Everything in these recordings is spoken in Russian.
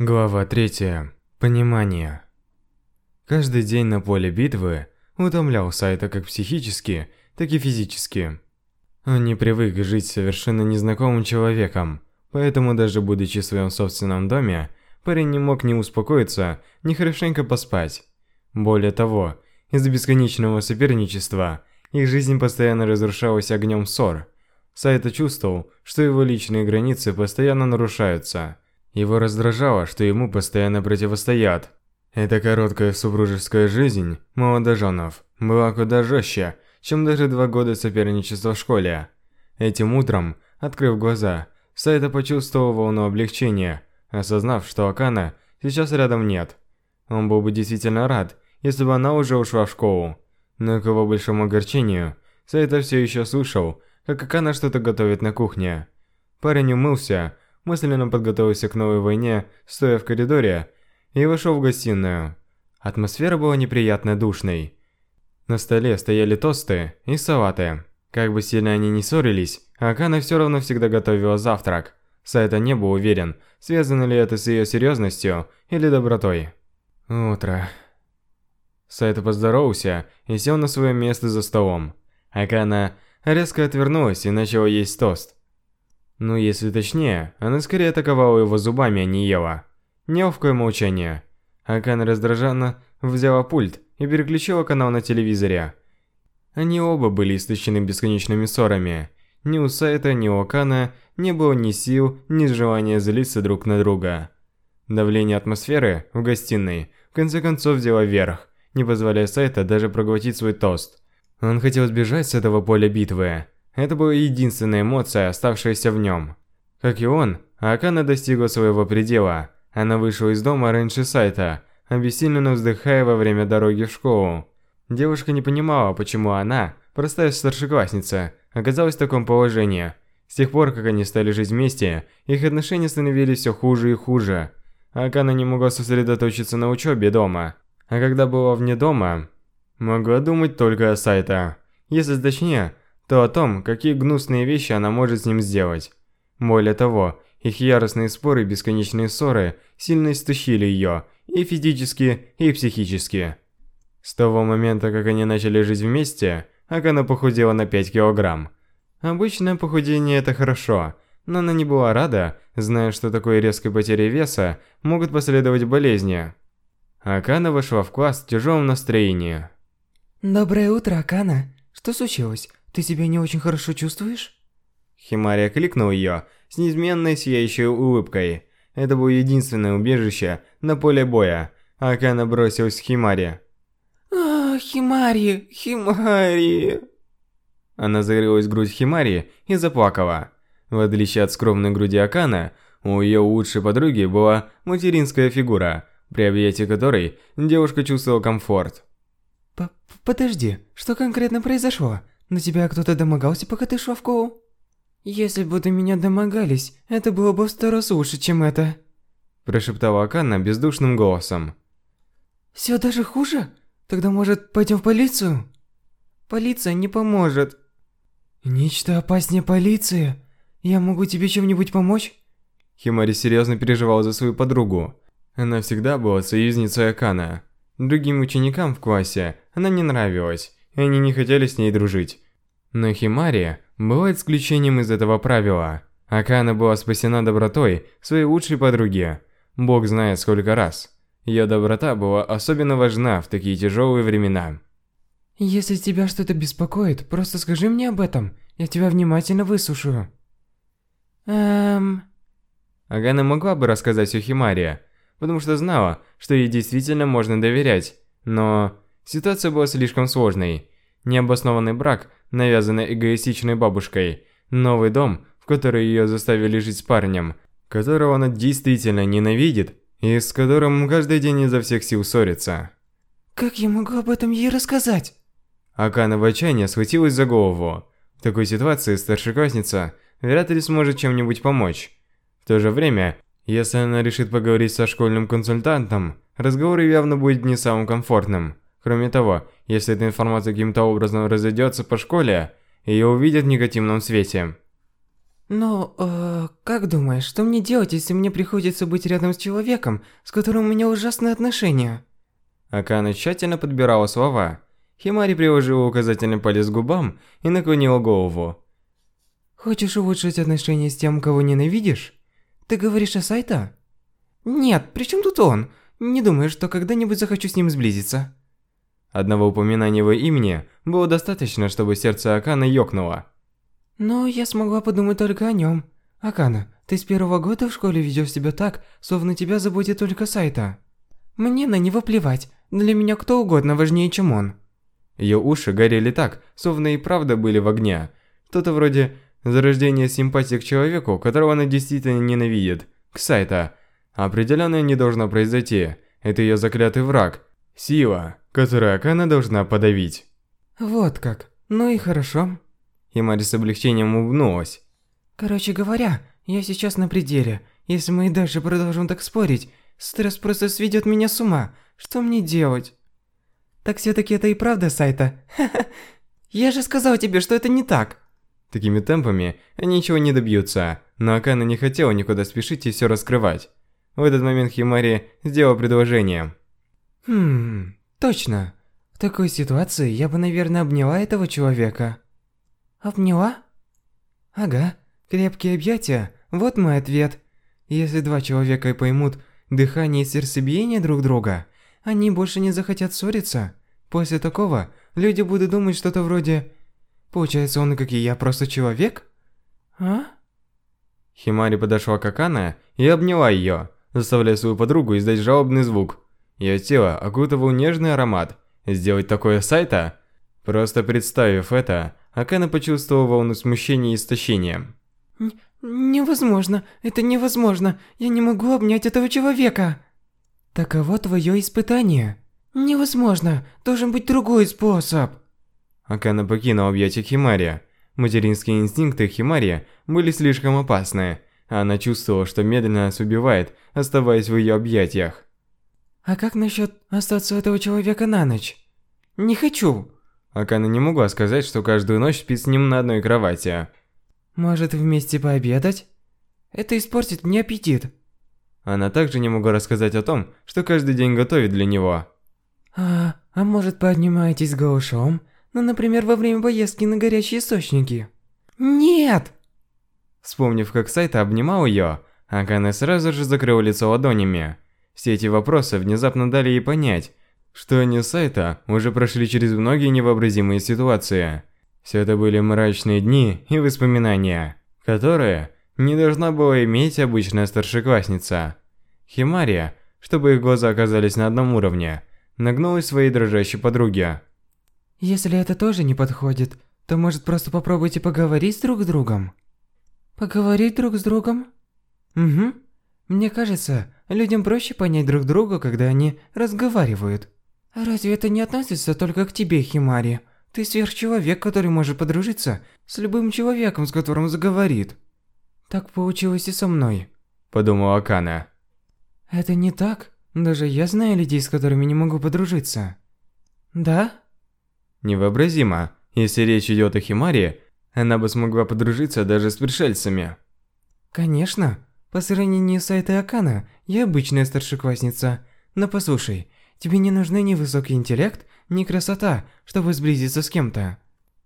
Глава 3. Понимание. Каждый день на поле битвы утомлял Сайта как психически, так и физически. Он не привык жить совершенно незнакомым человеком, поэтому даже будучи в своем собственном доме, парень не мог ни успокоиться, ни хорошенько поспать. Более того, из-за бесконечного соперничества их жизнь постоянно разрушалась огнем ссор. Сайта чувствовал, что его личные границы постоянно нарушаются. Его раздражало, что ему постоянно противостоят. Эта короткая супружеская жизнь молодоженов была куда жестче, чем даже два года соперничества в школе. Этим утром, открыв глаза, Сайта почувствовал волну облегчения, осознав, что Акана сейчас рядом нет. Он был бы действительно рад, если бы она уже ушла в школу. Но к его большому огорчению, Сайта все еще слышал, как Акана что-то готовит на кухне. Парень умылся, мысленно подготовился к новой войне, стоя в коридоре, и вошел в гостиную. Атмосфера была неприятно душной. На столе стояли тосты и салаты. Как бы сильно они ни ссорились, Акана все равно всегда готовила завтрак. Сайта не был уверен, связано ли это с ее серьезностью или добротой. Утро. Сайта поздоровался и сел на свое место за столом. Акана резко отвернулась и начала есть тост. Ну, если точнее, она скорее атаковала его зубами, а не ела. Неловкое молчание. Акана раздраженно взяла пульт и переключила канал на телевизоре. Они оба были истощены бесконечными ссорами. Ни у Сайта, ни у Акана не было ни сил, ни желания злиться друг на друга. Давление атмосферы в гостиной в конце концов взяло верх, не позволяя Сайта даже проглотить свой тост. Он хотел сбежать с этого поля битвы, это была единственная эмоция, оставшаяся в нем. Как и он, Акана достигла своего предела. Она вышла из дома раньше сайта, обессиленно вздыхая во время дороги в школу. Девушка не понимала, почему она, простая старшеклассница, оказалась в таком положении. С тех пор, как они стали жить вместе, их отношения становились все хуже и хуже. Акана не могла сосредоточиться на учебе дома. А когда была вне дома, могла думать только о Сайта. Если точнее, то о том, какие гнусные вещи она может с ним сделать. Более того, их яростные споры и бесконечные ссоры сильно истощили ее и физически, и психически. С того момента, как они начали жить вместе, Акана похудела на 5 килограмм. Обычное похудение это хорошо, но она не была рада, зная, что такой резкой потери веса могут последовать болезни. Акана вошла в класс в тяжелом настроении. Доброе утро, Акана. Что случилось? Ты себя не очень хорошо чувствуешь? Химария кликнул ее с неизменной сияющей улыбкой. Это было единственное убежище на поле боя. Акана бросилась к Химари. А, Химари, Химари. Она зарылась в грудь Химари и заплакала. В отличие от скромной груди Акана, у ее лучшей подруги была материнская фигура, при объятии которой девушка чувствовала комфорт. П Подожди, что конкретно произошло? На тебя кто-то домогался, пока ты шла в школу? Если бы до меня домогались, это было бы в сто раз лучше, чем это. Прошептала Акана бездушным голосом. Все даже хуже? Тогда, может, пойдем в полицию? Полиция не поможет. Нечто опаснее полиции. Я могу тебе чем-нибудь помочь? Химари серьезно переживал за свою подругу. Она всегда была союзницей Акана. Другим ученикам в классе она не нравилась, они не хотели с ней дружить. Но Химари была исключением из этого правила. Акана была спасена добротой своей лучшей подруги. Бог знает сколько раз. Ее доброта была особенно важна в такие тяжелые времена. Если тебя что-то беспокоит, просто скажи мне об этом. Я тебя внимательно выслушаю. Эм... Агана могла бы рассказать о Химаре, потому что знала, что ей действительно можно доверять, но Ситуация была слишком сложной. Необоснованный брак, навязанный эгоистичной бабушкой, новый дом, в который ее заставили жить с парнем, которого она действительно ненавидит, и с которым каждый день изо всех сил ссорится. Как я могу об этом ей рассказать? Акана в отчаянии схватилась за голову. В такой ситуации старшеклассница вряд ли сможет чем-нибудь помочь. В то же время, если она решит поговорить со школьным консультантом, разговор явно будет не самым комфортным. Кроме того, если эта информация каким-то образом разойдется по школе, ее увидят в негативном свете. Но, э, как думаешь, что мне делать, если мне приходится быть рядом с человеком, с которым у меня ужасные отношения? Акана тщательно подбирала слова. Химари приложила указательный палец к губам и наклонила голову. Хочешь улучшить отношения с тем, кого ненавидишь? Ты говоришь о Сайта? Нет, при чем тут он? Не думаю, что когда-нибудь захочу с ним сблизиться. Одного упоминания его имени было достаточно, чтобы сердце Акана ёкнуло. Но я смогла подумать только о нем. Акана, ты с первого года в школе ведешь себя так, словно тебя заботит только Сайта. Мне на него плевать. Для меня кто угодно важнее, чем он. Ее уши горели так, словно и правда были в огне. Что-то вроде зарождения симпатии к человеку, которого она действительно ненавидит, к Сайта. Определенно не должно произойти. Это ее заклятый враг. Сила, которую Акана должна подавить. Вот как. Ну и хорошо. Химари с облегчением улыбнулась. Короче говоря, я сейчас на пределе. Если мы и дальше продолжим так спорить, стресс просто сведет меня с ума. Что мне делать? Так все-таки это и правда сайта? Я же сказал тебе, что это не так. Такими темпами они ничего не добьются, но Акана не хотела никуда спешить и все раскрывать. В этот момент Химари сделал предложение. Хм, точно. В такой ситуации я бы, наверное, обняла этого человека. Обняла? Ага, крепкие объятия, вот мой ответ. Если два человека и поймут дыхание и сердцебиение друг друга, они больше не захотят ссориться. После такого люди будут думать что-то вроде «Получается, он, как и я, просто человек?» А? Химари подошла к Акана и обняла ее, заставляя свою подругу издать жалобный звук. Ее тело окутывал нежный аромат. Сделать такое сайта? Просто представив это, Акана почувствовал волну смущения и истощения. «Невозможно, это невозможно, я не могу обнять этого человека!» «Таково твое испытание!» «Невозможно, должен быть другой способ!» Акана покинул объятия Химари. Материнские инстинкты Химари были слишком опасны, а она чувствовала, что медленно нас убивает, оставаясь в ее объятиях. «А как насчет остаться у этого человека на ночь?» «Не хочу!» Акана не могла сказать, что каждую ночь спит с ним на одной кровати. «Может, вместе пообедать? Это испортит мне аппетит». Она также не могла рассказать о том, что каждый день готовит для него. «А, а может, поднимаетесь голышом? Ну, например, во время поездки на горячие источники?» «Нет!» Вспомнив, как Сайта обнимал ее, Акана сразу же закрыл лицо ладонями. Все эти вопросы внезапно дали ей понять, что они с Сайта уже прошли через многие невообразимые ситуации. Все это были мрачные дни и воспоминания, которые не должна была иметь обычная старшеклассница. Химария, чтобы их глаза оказались на одном уровне, нагнулась своей дрожащей подруге. «Если это тоже не подходит, то может просто попробуйте поговорить друг с другом?» «Поговорить друг с другом?» «Угу. Мне кажется, людям проще понять друг друга, когда они разговаривают». «Разве это не относится только к тебе, Химари? Ты сверхчеловек, который может подружиться с любым человеком, с которым заговорит». «Так получилось и со мной», – подумала Акана. «Это не так? Даже я знаю людей, с которыми не могу подружиться». «Да?» Невообразимо. Если речь идет о Химаре, она бы смогла подружиться даже с пришельцами. «Конечно. По сравнению с Айтой Акана, я обычная старшеклассница. Но послушай, Тебе не нужны ни высокий интеллект, ни красота, чтобы сблизиться с кем-то.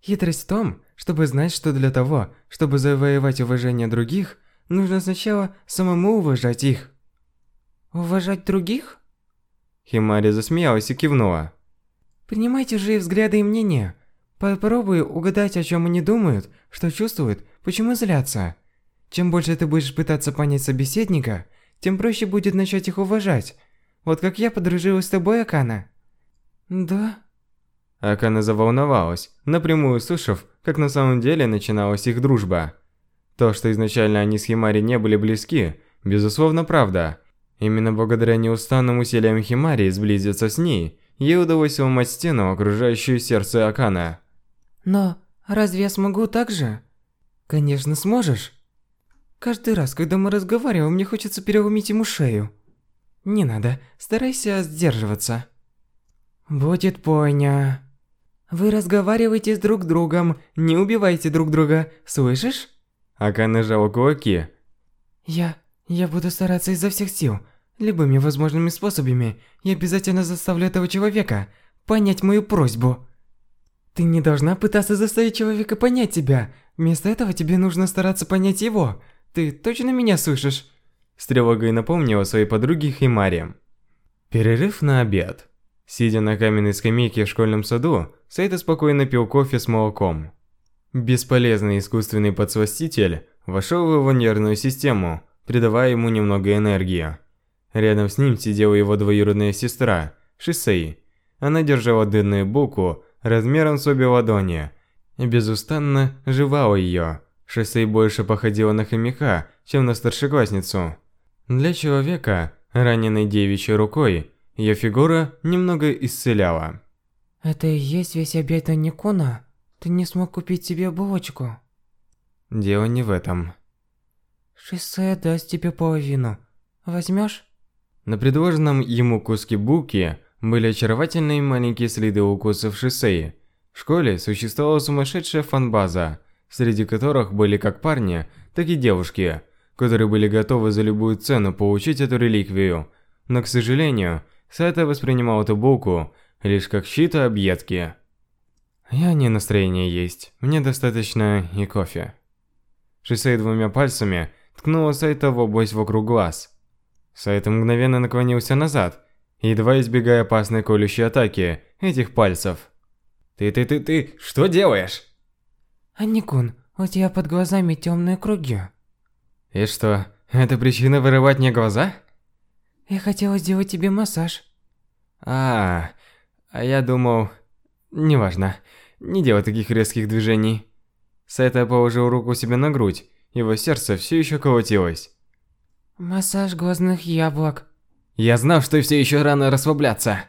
Хитрость в том, чтобы знать, что для того, чтобы завоевать уважение других, нужно сначала самому уважать их. Уважать других? Химари засмеялась и кивнула. Принимайте же их взгляды и мнения. Попробуй угадать, о чем они думают, что чувствуют, почему злятся. Чем больше ты будешь пытаться понять собеседника, тем проще будет начать их уважать, вот как я подружилась с тобой, Акана. Да? Акана заволновалась, напрямую услышав, как на самом деле начиналась их дружба. То, что изначально они с Химари не были близки, безусловно правда. Именно благодаря неустанным усилиям Химари сблизиться с ней, ей удалось сломать стену, окружающую сердце Акана. Но разве я смогу так же? Конечно, сможешь. Каждый раз, когда мы разговариваем, мне хочется переломить ему шею. Не надо, старайся сдерживаться. Будет поня. Вы разговариваете с друг другом, не убивайте друг друга, слышишь? Акана нажала кулаки. Я... я буду стараться изо всех сил. Любыми возможными способами я обязательно заставлю этого человека понять мою просьбу. Ты не должна пытаться заставить человека понять тебя. Вместо этого тебе нужно стараться понять его. Ты точно меня слышишь? С тревогой напомнила своей подруге Химари. Перерыв на обед. Сидя на каменной скамейке в школьном саду, Сайта спокойно пил кофе с молоком. Бесполезный искусственный подсластитель вошел в его нервную систему, придавая ему немного энергии. Рядом с ним сидела его двоюродная сестра, Шисей. Она держала дынную булку размером с обе ладони и безустанно жевала ее. Шисей больше походила на хомяка, чем на старшеклассницу. Для человека, раненой девичьей рукой, ее фигура немного исцеляла. Это и есть весь обед Никона? Ты не смог купить себе булочку. Дело не в этом. Шиссе даст тебе половину. Возьмешь? На предложенном ему куске булки были очаровательные маленькие следы укусов Шисеи. В школе существовала сумасшедшая фанбаза, среди которых были как парни, так и девушки, которые были готовы за любую цену получить эту реликвию. Но, к сожалению, Сайта воспринимал эту булку лишь как щита объедки. Я не настроение есть, мне достаточно и кофе. Шисей двумя пальцами ткнула Сайта в область вокруг глаз. Сайта мгновенно наклонился назад, едва избегая опасной колющей атаки этих пальцев. «Ты-ты-ты-ты, что делаешь?» Анникун, у тебя под глазами темные круги. И что, это причина вырывать мне глаза? Я хотела сделать тебе массаж. А, а я думал... Неважно. Не делай таких резких движений. Сайта положил руку себе на грудь. Его сердце все еще колотилось. Массаж глазных яблок. Я знал, что все еще рано расслабляться.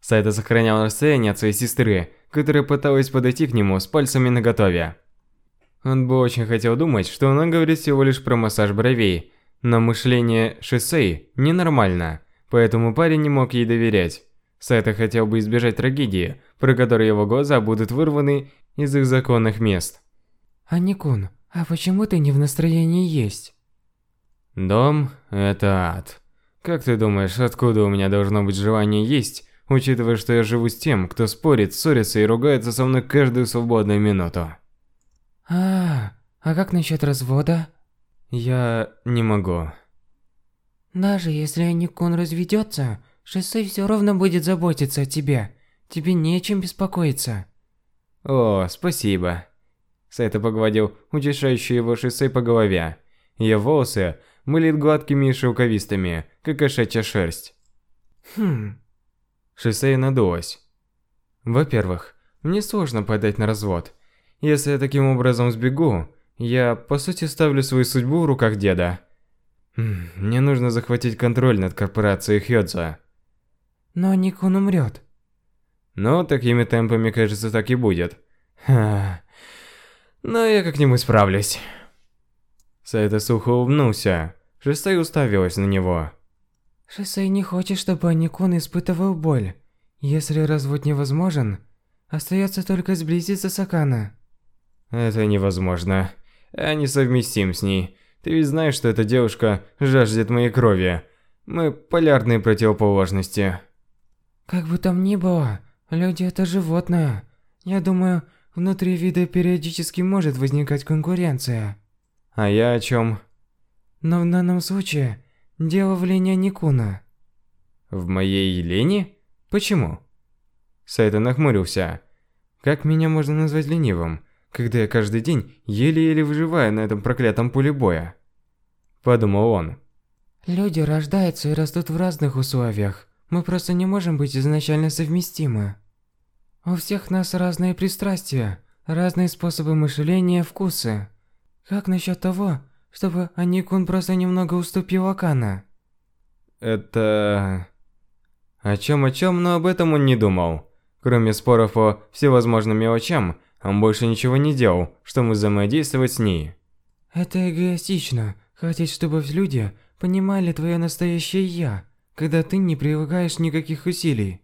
Сайта сохранял расстояние от своей сестры, которая пыталась подойти к нему с пальцами наготове. Он бы очень хотел думать, что она говорит всего лишь про массаж бровей, но мышление Шисей ненормально, поэтому парень не мог ей доверять. Сайта хотел бы избежать трагедии, про которую его глаза будут вырваны из их законных мест. Аникун, а почему ты не в настроении есть? Дом – это ад. Как ты думаешь, откуда у меня должно быть желание есть, учитывая, что я живу с тем, кто спорит, ссорится и ругается со мной каждую свободную минуту? А, а как насчет развода? Я не могу. Даже если Аникун разведется, Шоссе все равно будет заботиться о тебе. Тебе нечем беспокоиться. О, спасибо. Сайта погладил утешающий его шоссе по голове. Ее волосы были гладкими и шелковистыми, как кошачья шерсть. Хм. Шоссе надулась. Во-первых, мне сложно подать на развод. Если я таким образом сбегу, я, по сути, ставлю свою судьбу в руках деда. Мне нужно захватить контроль над корпорацией Хёдза. Но Никон умрет. Ну, такими темпами, кажется, так и будет. Ха. Но я как-нибудь справлюсь. Сайта сухо улыбнулся. Шестой уставилась на него. Шестой не хочет, чтобы Никон испытывал боль. Если развод невозможен, остается только сблизиться с Акана. Это невозможно. Я не совместим с ней. Ты ведь знаешь, что эта девушка жаждет моей крови. Мы полярные противоположности. Как бы там ни было, люди это животное. Я думаю, внутри вида периодически может возникать конкуренция. А я о чем? Но в данном случае дело в лени Никуна. В моей лени? Почему? Сайта нахмурился. Как меня можно назвать ленивым, когда я каждый день еле-еле выживаю на этом проклятом поле боя? Подумал он. Люди рождаются и растут в разных условиях. Мы просто не можем быть изначально совместимы. У всех нас разные пристрастия, разные способы мышления, вкусы. Как насчет того, чтобы Аникун просто немного уступил Акана? Это... О чем о чем, но об этом он не думал. Кроме споров о всевозможным мелочам, он больше ничего не делал, чтобы взаимодействовать с ней. Это эгоистично, хотеть, чтобы люди понимали твое настоящее «я», когда ты не прилагаешь никаких усилий.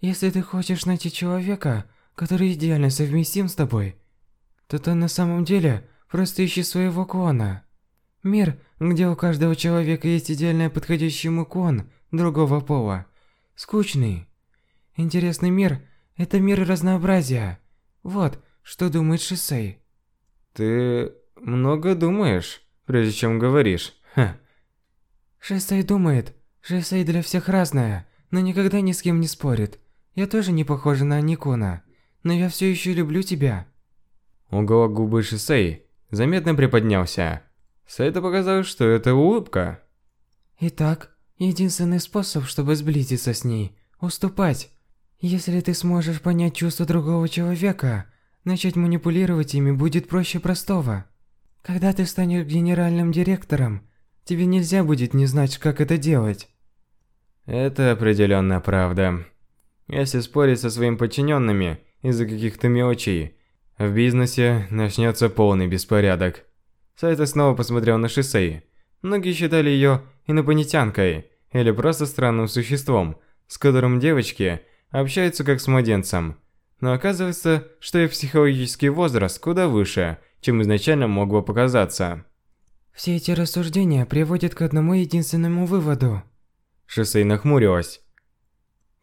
Если ты хочешь найти человека, который идеально совместим с тобой, то ты на самом деле просто ищи своего клона. Мир, где у каждого человека есть идеально подходящий ему клон другого пола. Скучный. Интересный мир – это мир разнообразия. Вот, что думает Шисей. Ты много думаешь, прежде чем говоришь. Ха. Шисей думает. Шисей для всех разная, но никогда ни с кем не спорит. Я тоже не похожа на Никона, но я все еще люблю тебя. Уголок губы Шисей заметно приподнялся. Сайта показалось, что это улыбка. Итак, единственный способ, чтобы сблизиться с ней – уступать. Если ты сможешь понять чувства другого человека, начать манипулировать ими будет проще простого. Когда ты станешь генеральным директором, тебе нельзя будет не знать, как это делать. Это определенно правда. Если спорить со своими подчиненными из-за каких-то мелочей, в бизнесе начнется полный беспорядок. Сайта снова посмотрел на Шисей. Многие считали ее инопланетянкой или просто странным существом, с которым девочки общаются как с младенцем. Но оказывается, что их психологический возраст куда выше, чем изначально мог бы показаться. Все эти рассуждения приводят к одному единственному выводу. Шисей нахмурилась.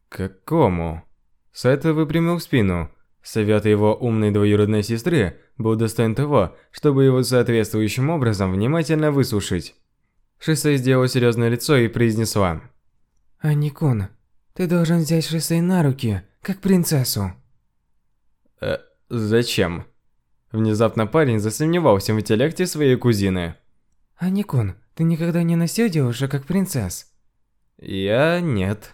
Какому? Сайта выпрямил спину. Совет его умной двоюродной сестры был достоин того, чтобы его соответствующим образом внимательно выслушать. Шисей сделала серьезное лицо и произнесла. Аникун, ты должен взять Шисей на руки, как принцессу. Э, зачем? Внезапно парень засомневался в интеллекте своей кузины. Аникун, ты никогда не носил девушек как принцесс? Я нет.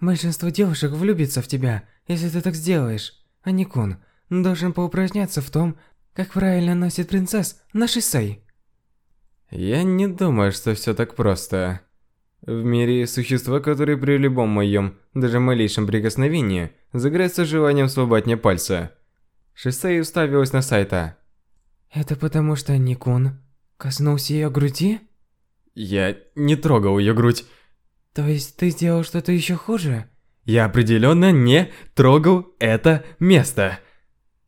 Большинство девушек влюбится в тебя, если ты так сделаешь. Аникун должен поупражняться в том, как правильно носит принцесс на шоссе. Я не думаю, что все так просто. В мире существа, которые при любом моем, даже малейшем прикосновении, загорятся желанием слабать мне пальцы. Шисей уставилась на сайта. Это потому что Никун коснулся ее груди? Я не трогал ее грудь. То есть ты сделал что-то еще хуже? Я определенно не трогал это место.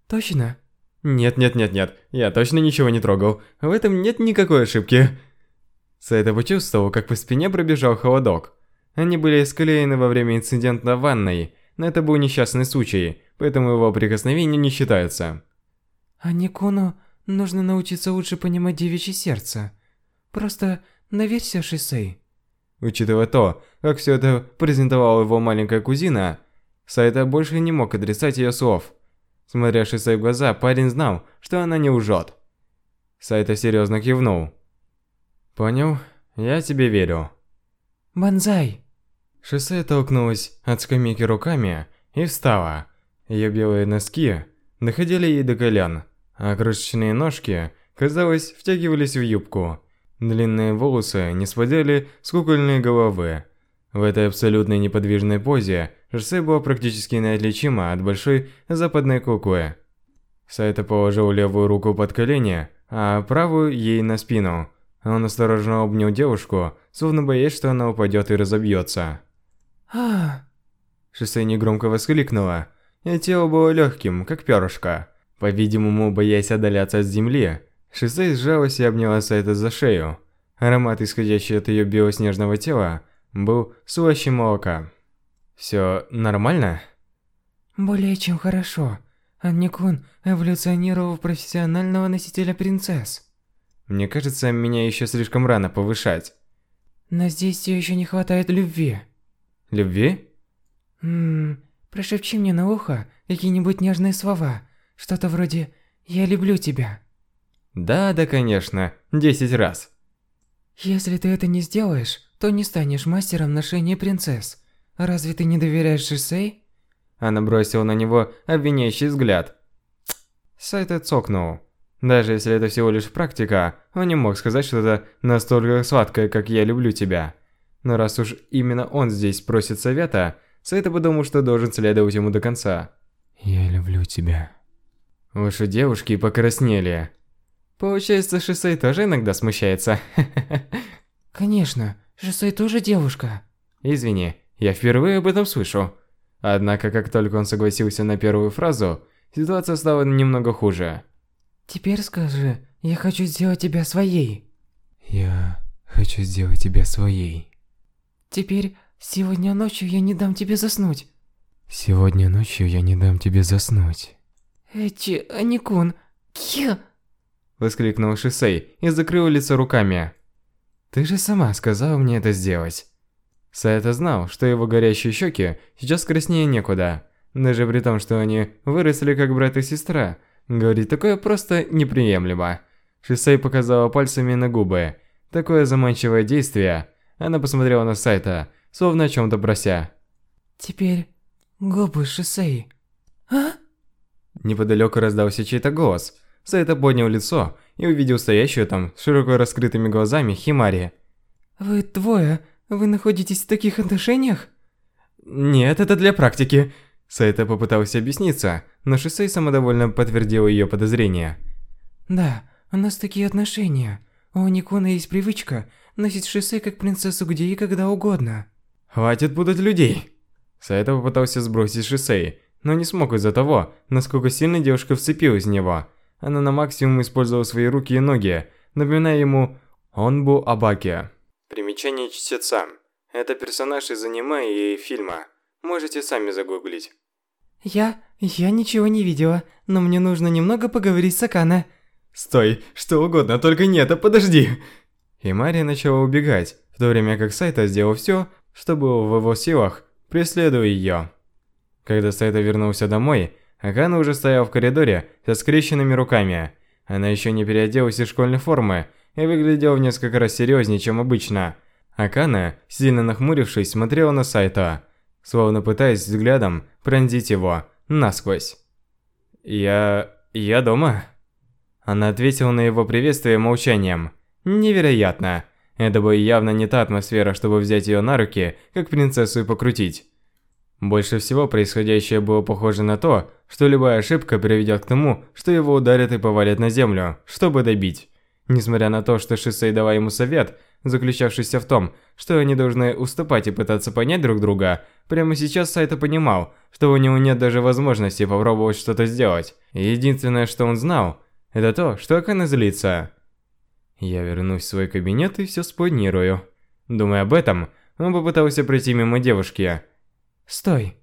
Точно? Нет, нет, нет, нет. Я точно ничего не трогал. В этом нет никакой ошибки. Сайта почувствовал, как по спине пробежал холодок. Они были склеены во время инцидента в ванной, но это был несчастный случай, поэтому его прикосновения не считаются. А Никону нужно научиться лучше понимать девичье сердце. Просто доверься Шисей. Учитывая то, как все это презентовала его маленькая кузина, Сайта больше не мог отрицать ее слов. Смотря Шисей в глаза, парень знал, что она не лжет. Сайта серьезно кивнул. «Понял, я тебе верю». «Бонзай!» Шисей толкнулась от скамейки руками и встала. Ее белые носки доходили ей до колен, а крошечные ножки, казалось, втягивались в юбку. Длинные волосы не спадали с кукольной головы. В этой абсолютной неподвижной позе Жсе была практически неотличима от большой западной куклы. Сайта положил левую руку под колени, а правую ей на спину. Он осторожно обнял девушку, словно боясь, что она упадет и разобьется. Шоссе негромко воскликнула, и тело было легким, как перышко. По-видимому, боясь отдаляться от земли, Шисей сжалась и обняла Сайта за шею. Аромат, исходящий от ее белоснежного тела, был слаще молока. «Все нормально?» Более чем хорошо. Анникун эволюционировал в профессионального носителя принцесс. Мне кажется, меня еще слишком рано повышать. Но здесь все еще не хватает любви. Любви? Ммм, прошепчи мне на ухо какие-нибудь нежные слова. Что-то вроде «Я люблю тебя». Да, да, конечно, десять раз. Если ты это не сделаешь, то не станешь мастером ношения принцесс. Разве ты не доверяешь Шисей? Она бросила на него обвиняющий взгляд. Сайта цокнул. Даже если это всего лишь практика, он не мог сказать что-то настолько сладкое, как «я люблю тебя». Но раз уж именно он здесь просит совета, Сайта подумал, что должен следовать ему до конца. «Я люблю тебя». Уши девушки покраснели. Получается, Шисей тоже иногда смущается. Конечно, Шисей тоже девушка. Извини, я впервые об этом слышу. Однако, как только он согласился на первую фразу, ситуация стала немного хуже. Теперь скажи, я хочу сделать тебя своей. Я хочу сделать тебя своей. Теперь, сегодня ночью я не дам тебе заснуть. Сегодня ночью я не дам тебе заснуть. Эти, Аникун, кья! Воскликнул Шисей и закрыл лицо руками. Ты же сама сказала мне это сделать. Саэта знал, что его горящие щеки сейчас краснее некуда. Даже при том, что они выросли как брат и сестра, говорить такое просто неприемлемо. Шисей показала пальцами на губы. Такое заманчивое действие. Она посмотрела на Сайта, словно о чем-то прося. Теперь губы Шисей. А? Неподалеку раздался чей-то голос. Сайта поднял лицо и увидел стоящую там с широко раскрытыми глазами Химари. Вы двое, вы находитесь в таких отношениях? Нет, это для практики. Сайта попытался объясниться, но Шисей самодовольно подтвердил ее подозрения. Да, у нас такие отношения. У Никона есть привычка носить Шисей как принцессу где и когда угодно. Хватит путать людей. Сайта попытался сбросить Шисей, но не смог из-за того, насколько сильно девушка вцепилась в него. Она на максимум использовала свои руки и ноги, напоминая ему Онбу Абаки. Примечание чтеца. Это персонаж из аниме и фильма. Можете сами загуглить. Я... я ничего не видела, но мне нужно немного поговорить с Акана. Стой, что угодно, только не это, подожди. И Мария начала убегать, в то время как Сайта сделал все, что было в его силах, преследуя ее. Когда Сайта вернулся домой, Акана уже стоял в коридоре со скрещенными руками. Она еще не переоделась из школьной формы и выглядела в несколько раз серьезнее, чем обычно. Акана, сильно нахмурившись, смотрела на Сайта, словно пытаясь взглядом пронзить его насквозь. «Я... я дома?» Она ответила на его приветствие молчанием. Невероятно. Это была явно не та атмосфера, чтобы взять ее на руки, как принцессу и покрутить. Больше всего происходящее было похоже на то, что любая ошибка приведет к тому, что его ударят и повалят на землю, чтобы добить. Несмотря на то, что Шисей дала ему совет, заключавшийся в том, что они должны уступать и пытаться понять друг друга, прямо сейчас Сайта понимал, что у него нет даже возможности попробовать что-то сделать. Единственное, что он знал, это то, что Акана злится. Я вернусь в свой кабинет и все спланирую. Думая об этом, он попытался пройти мимо девушки. Стой.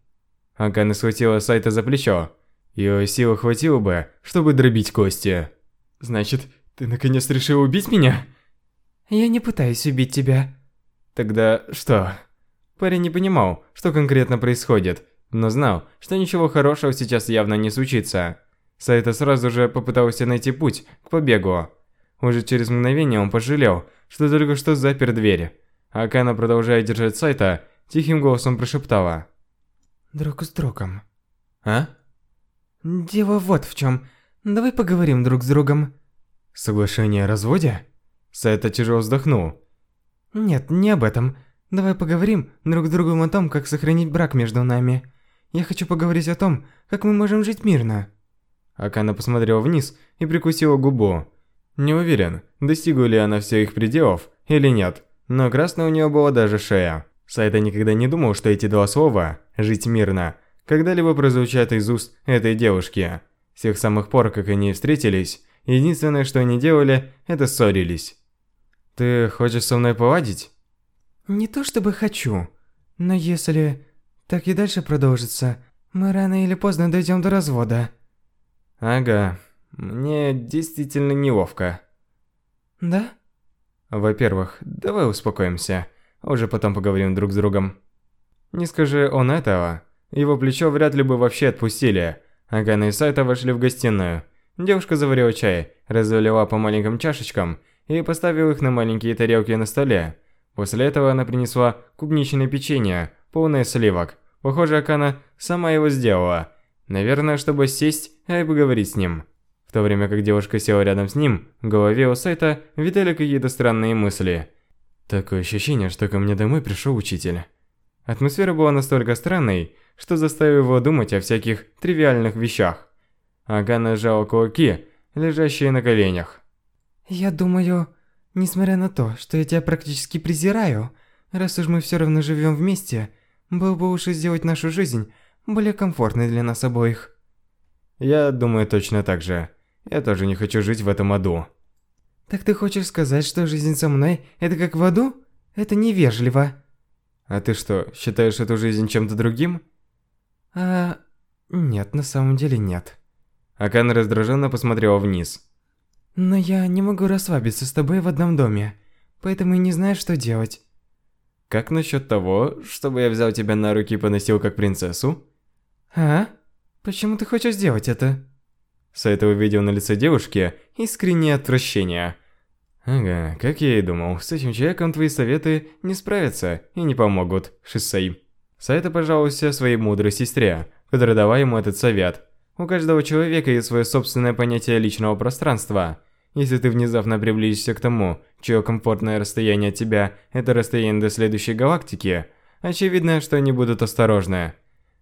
Акана схватила Сайта за плечо. Ее силы хватило бы, чтобы дробить кости. Значит, ты наконец решил убить меня? Я не пытаюсь убить тебя. Тогда что? Парень не понимал, что конкретно происходит, но знал, что ничего хорошего сейчас явно не случится. Сайта сразу же попытался найти путь к побегу. Уже через мгновение он пожалел, что только что запер дверь. Акана, продолжая держать Сайта, тихим голосом прошептала. Друг с другом. А? Дело вот в чем. Давай поговорим друг с другом. Соглашение о разводе? Сайта тяжело вздохнул. Нет, не об этом. Давай поговорим друг с другом о том, как сохранить брак между нами. Я хочу поговорить о том, как мы можем жить мирно. Акана посмотрела вниз и прикусила губу. Не уверен, достигла ли она всех их пределов или нет, но красная у нее была даже шея. Сайта никогда не думал, что эти два слова «жить мирно» когда-либо прозвучат из уст этой девушки. С тех самых пор, как они встретились, единственное, что они делали, это ссорились. «Ты хочешь со мной поладить?» Не то чтобы хочу, но если так и дальше продолжится, мы рано или поздно дойдем до развода. Ага, мне действительно неловко. Да? Во-первых, давай успокоимся, уже потом поговорим друг с другом. Не скажи он этого, его плечо вряд ли бы вообще отпустили. Агана и Сайта вошли в гостиную. Девушка заварила чай, разлила по маленьким чашечкам и поставила их на маленькие тарелки на столе. После этого она принесла клубничное печенье, полное сливок. Похоже, Акана сама его сделала. Наверное, чтобы сесть и поговорить с ним. В то время как девушка села рядом с ним, в голове у Сайта витали какие-то странные мысли. Такое ощущение, что ко мне домой пришел учитель. Атмосфера была настолько странной, что заставила его думать о всяких тривиальных вещах. Агана сжала кулаки, лежащие на коленях. Я думаю, несмотря на то, что я тебя практически презираю, раз уж мы все равно живем вместе, было бы лучше сделать нашу жизнь более комфортной для нас обоих. Я думаю точно так же. Я тоже не хочу жить в этом аду. Так ты хочешь сказать, что жизнь со мной – это как в аду? Это невежливо. А ты что, считаешь эту жизнь чем-то другим? А... Нет, на самом деле нет. Акана раздраженно посмотрела вниз. Но я не могу расслабиться с тобой в одном доме, поэтому и не знаю, что делать. Как насчет того, чтобы я взял тебя на руки и поносил как принцессу? А? Почему ты хочешь сделать это? Сайта увидел на лице девушки искреннее отвращение. Ага, как я и думал, с этим человеком твои советы не справятся и не помогут, Шисей. Сайта пожаловался своей мудрой сестре, которая дала ему этот совет. У каждого человека есть свое собственное понятие личного пространства. Если ты внезапно приблизишься к тому, чье комфортное расстояние от тебя – это расстояние до следующей галактики, очевидно, что они будут осторожны.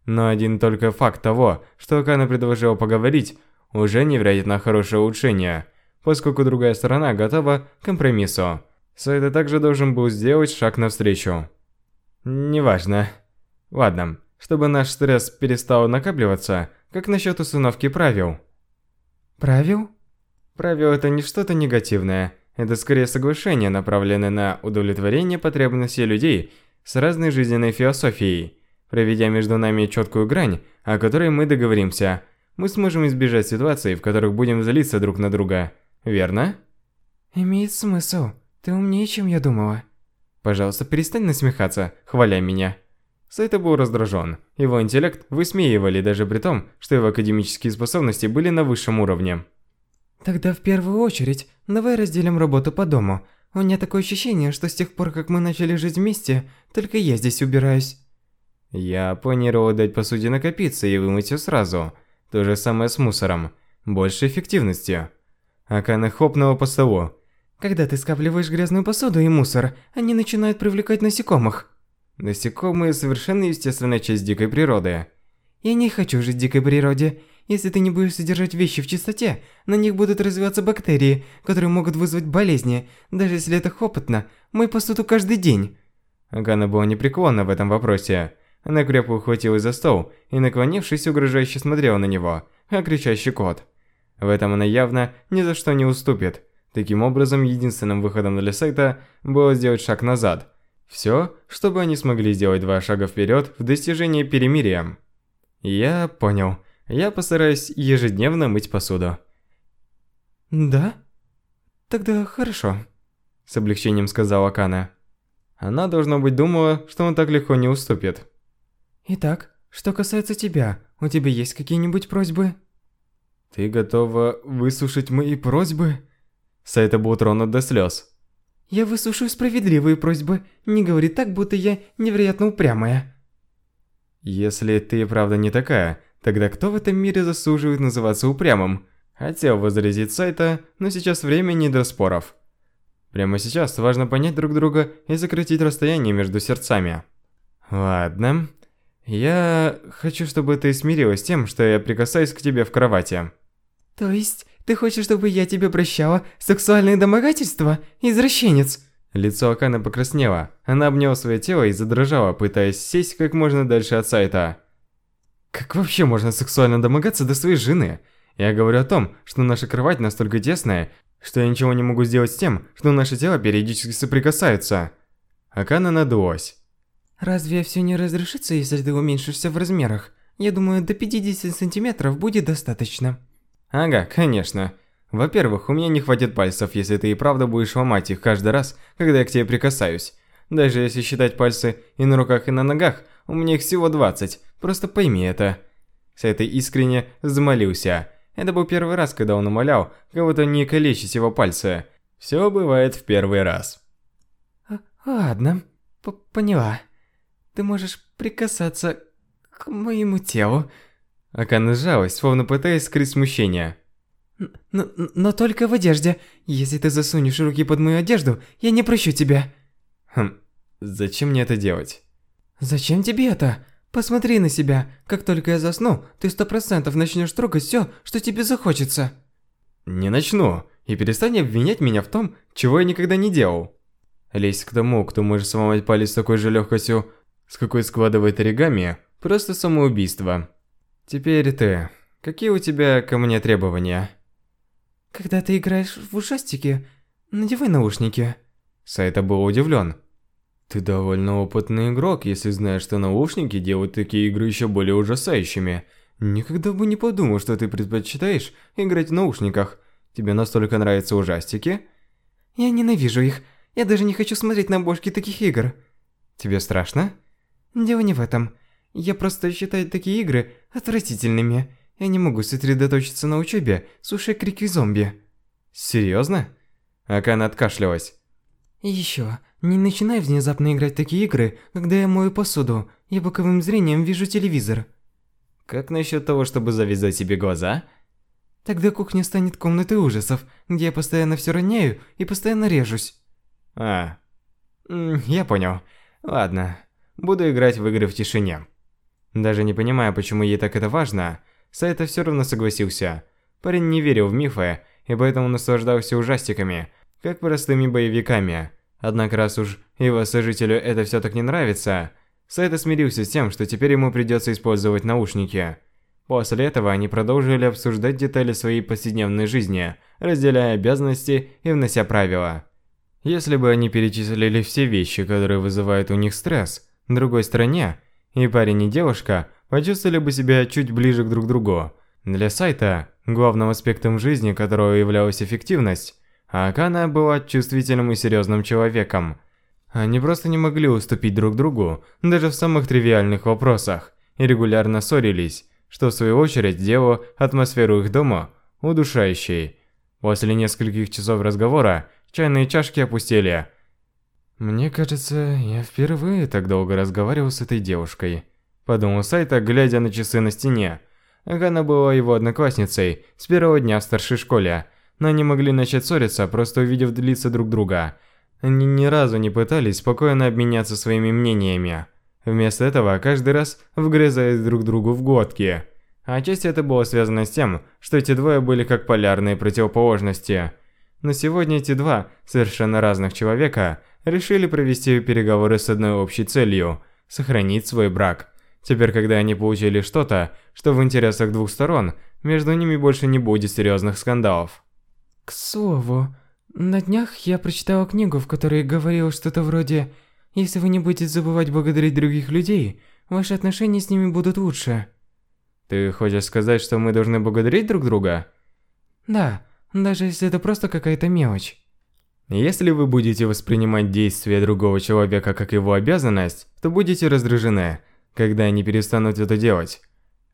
Но один только факт того, что Акана предложила поговорить, уже невероятно хорошее улучшение, поскольку другая сторона готова к компромиссу. Сайда также должен был сделать шаг навстречу. Неважно. Ладно, чтобы наш стресс перестал накапливаться, как насчет установки правил? Правил? Правило это не что-то негативное. Это скорее соглашение, направленное на удовлетворение потребностей людей с разной жизненной философией. Проведя между нами четкую грань, о которой мы договоримся, мы сможем избежать ситуаций, в которых будем злиться друг на друга. Верно? Имеет смысл. Ты умнее, чем я думала. Пожалуйста, перестань насмехаться, хваля меня. Сайта был раздражен. Его интеллект высмеивали даже при том, что его академические способности были на высшем уровне. Тогда в первую очередь, давай разделим работу по дому. У меня такое ощущение, что с тех пор, как мы начали жить вместе, только я здесь убираюсь. Я планировал дать посуде накопиться и вымыть все сразу. То же самое с мусором. Больше эффективности. Акана хлопнула по столу. Когда ты скапливаешь грязную посуду и мусор, они начинают привлекать насекомых. Насекомые – совершенно естественная часть дикой природы. Я не хочу жить в дикой природе. Если ты не будешь содержать вещи в чистоте, на них будут развиваться бактерии, которые могут вызвать болезни, даже если это хопотно. Мой посуду каждый день. Агана была непреклонна в этом вопросе. Она крепко ухватилась за стол и, наклонившись, угрожающе смотрела на него, как кричащий кот. В этом она явно ни за что не уступит. Таким образом, единственным выходом для сайта было сделать шаг назад. Все, чтобы они смогли сделать два шага вперед в достижении перемирия. Я понял. Я постараюсь ежедневно мыть посуду. Да? Тогда хорошо. С облегчением сказала Кана. Она, должно быть, думала, что он так легко не уступит. Итак, что касается тебя, у тебя есть какие-нибудь просьбы? Ты готова выслушать мои просьбы? Сайта был тронут до слез. Я выслушаю справедливые просьбы. Не говори так, будто я невероятно упрямая. Если ты правда не такая, тогда кто в этом мире заслуживает называться упрямым? Хотел возразить Сайта, но сейчас время не до споров. Прямо сейчас важно понять друг друга и сократить расстояние между сердцами. Ладно. Я хочу, чтобы ты смирилась с тем, что я прикасаюсь к тебе в кровати. То есть, ты хочешь, чтобы я тебе прощала сексуальные домогательства? Извращенец!» Лицо Акана покраснело. Она обняла свое тело и задрожала, пытаясь сесть как можно дальше от сайта. Как вообще можно сексуально домогаться до своей жены? Я говорю о том, что наша кровать настолько тесная, что я ничего не могу сделать с тем, что наши тела периодически соприкасаются. Акана надулась. Разве все не разрешится, если ты уменьшишься в размерах? Я думаю, до 50 сантиметров будет достаточно. Ага, конечно. Во-первых, у меня не хватит пальцев, если ты и правда будешь ломать их каждый раз, когда я к тебе прикасаюсь. Даже если считать пальцы и на руках, и на ногах, у меня их всего 20. Просто пойми это. С этой искренне замолился. Это был первый раз, когда он умолял кого-то не калечить его пальцы. Все бывает в первый раз. А, ладно, поняла. Ты можешь прикасаться к моему телу. Акана сжалась, словно пытаясь скрыть смущение. Но, но только в одежде. Если ты засунешь руки под мою одежду, я не прощу тебя. Хм, зачем мне это делать? Зачем тебе это? Посмотри на себя. Как только я засну, ты сто процентов начнешь трогать все, что тебе захочется. Не начну. И перестань обвинять меня в том, чего я никогда не делал. Лезть к тому, кто может сломать палец с такой же легкостью, с какой складывает оригами, просто самоубийство. Теперь ты. Какие у тебя ко мне требования? Когда ты играешь в ужастики, надевай наушники. Сайта был удивлен. Ты довольно опытный игрок, если знаешь, что наушники делают такие игры еще более ужасающими. Никогда бы не подумал, что ты предпочитаешь играть в наушниках. Тебе настолько нравятся ужастики? Я ненавижу их. Я даже не хочу смотреть на обложки таких игр. Тебе страшно? Дело не в этом. Я просто считаю такие игры отвратительными. Я не могу сосредоточиться на учебе, слушая крики зомби. Серьезно? Акана откашлялась. Еще, не начинай внезапно играть такие игры, когда я мою посуду. Я боковым зрением вижу телевизор. Как насчет того, чтобы завязать себе глаза? Тогда кухня станет комнатой ужасов, где я постоянно все роняю и постоянно режусь. А, я понял. Ладно, буду играть в игры в тишине. Даже не понимая, почему ей так это важно, Сайта все равно согласился. Парень не верил в мифы, и поэтому наслаждался ужастиками, как простыми боевиками. Однако раз уж его сожителю это все так не нравится, Сайта смирился с тем, что теперь ему придется использовать наушники. После этого они продолжили обсуждать детали своей повседневной жизни, разделяя обязанности и внося правила. Если бы они перечислили все вещи, которые вызывают у них стресс, другой стране, и парень и девушка почувствовали бы себя чуть ближе к друг другу. Для сайта, главным аспектом жизни которого являлась эффективность, Акана была чувствительным и серьезным человеком. Они просто не могли уступить друг другу, даже в самых тривиальных вопросах, и регулярно ссорились, что в свою очередь делало атмосферу их дома удушающей. После нескольких часов разговора чайные чашки опустили. «Мне кажется, я впервые так долго разговаривал с этой девушкой», – подумал Сайта, глядя на часы на стене. Агана была его одноклассницей с первого дня в старшей школе, но они могли начать ссориться, просто увидев лица друг друга. Они ни разу не пытались спокойно обменяться своими мнениями. Вместо этого каждый раз вгрызаясь друг другу в глотки. Отчасти это было связано с тем, что эти двое были как полярные противоположности. Но сегодня эти два совершенно разных человека решили провести переговоры с одной общей целью – сохранить свой брак. Теперь, когда они получили что-то, что в интересах двух сторон, между ними больше не будет серьезных скандалов. К слову, на днях я прочитала книгу, в которой говорилось что-то вроде если вы не будете забывать благодарить других людей, ваши отношения с ними будут лучше. Ты хочешь сказать, что мы должны благодарить друг друга? Да, даже если это просто какая-то мелочь. Если вы будете воспринимать действия другого человека как его обязанность, то будете раздражены, когда они перестанут это делать.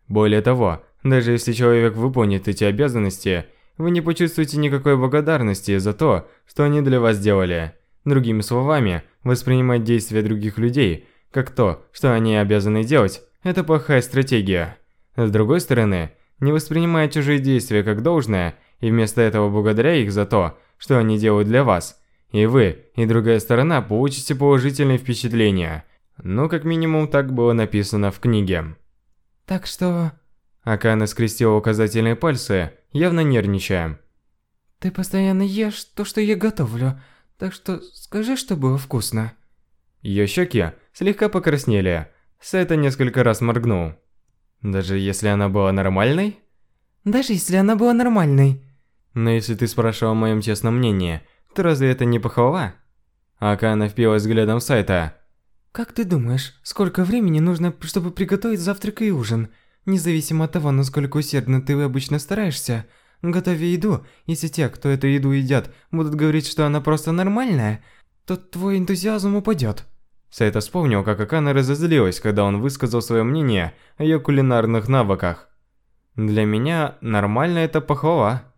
Более того, даже если человек выполнит эти обязанности, вы не почувствуете никакой благодарности за то, что они для вас сделали. Другими словами, воспринимать действия других людей как то, что они обязаны делать, это плохая стратегия. С другой стороны, не воспринимая чужие действия как должное и вместо этого благодаря их за то, что они делают для вас, и вы, и другая сторона получите положительные впечатления. Ну, как минимум, так было написано в книге. Так что... Акана скрестила указательные пальцы, явно нервничая. Ты постоянно ешь то, что я готовлю, так что скажи, что было вкусно. Ее щеки слегка покраснели. Сайта несколько раз моргнул. Даже если она была нормальной? Даже если она была нормальной. Но если ты спрашивал о моем честном мнении, то разве это не похвала? Акана впилась взглядом в Сайта. Как ты думаешь, сколько времени нужно, чтобы приготовить завтрак и ужин? Независимо от того, насколько усердно ты обычно стараешься, Готовя еду, если те, кто эту еду едят, будут говорить, что она просто нормальная, то твой энтузиазм упадет. Сайта вспомнил, как Акана разозлилась, когда он высказал свое мнение о ее кулинарных навыках. Для меня нормально это похвала.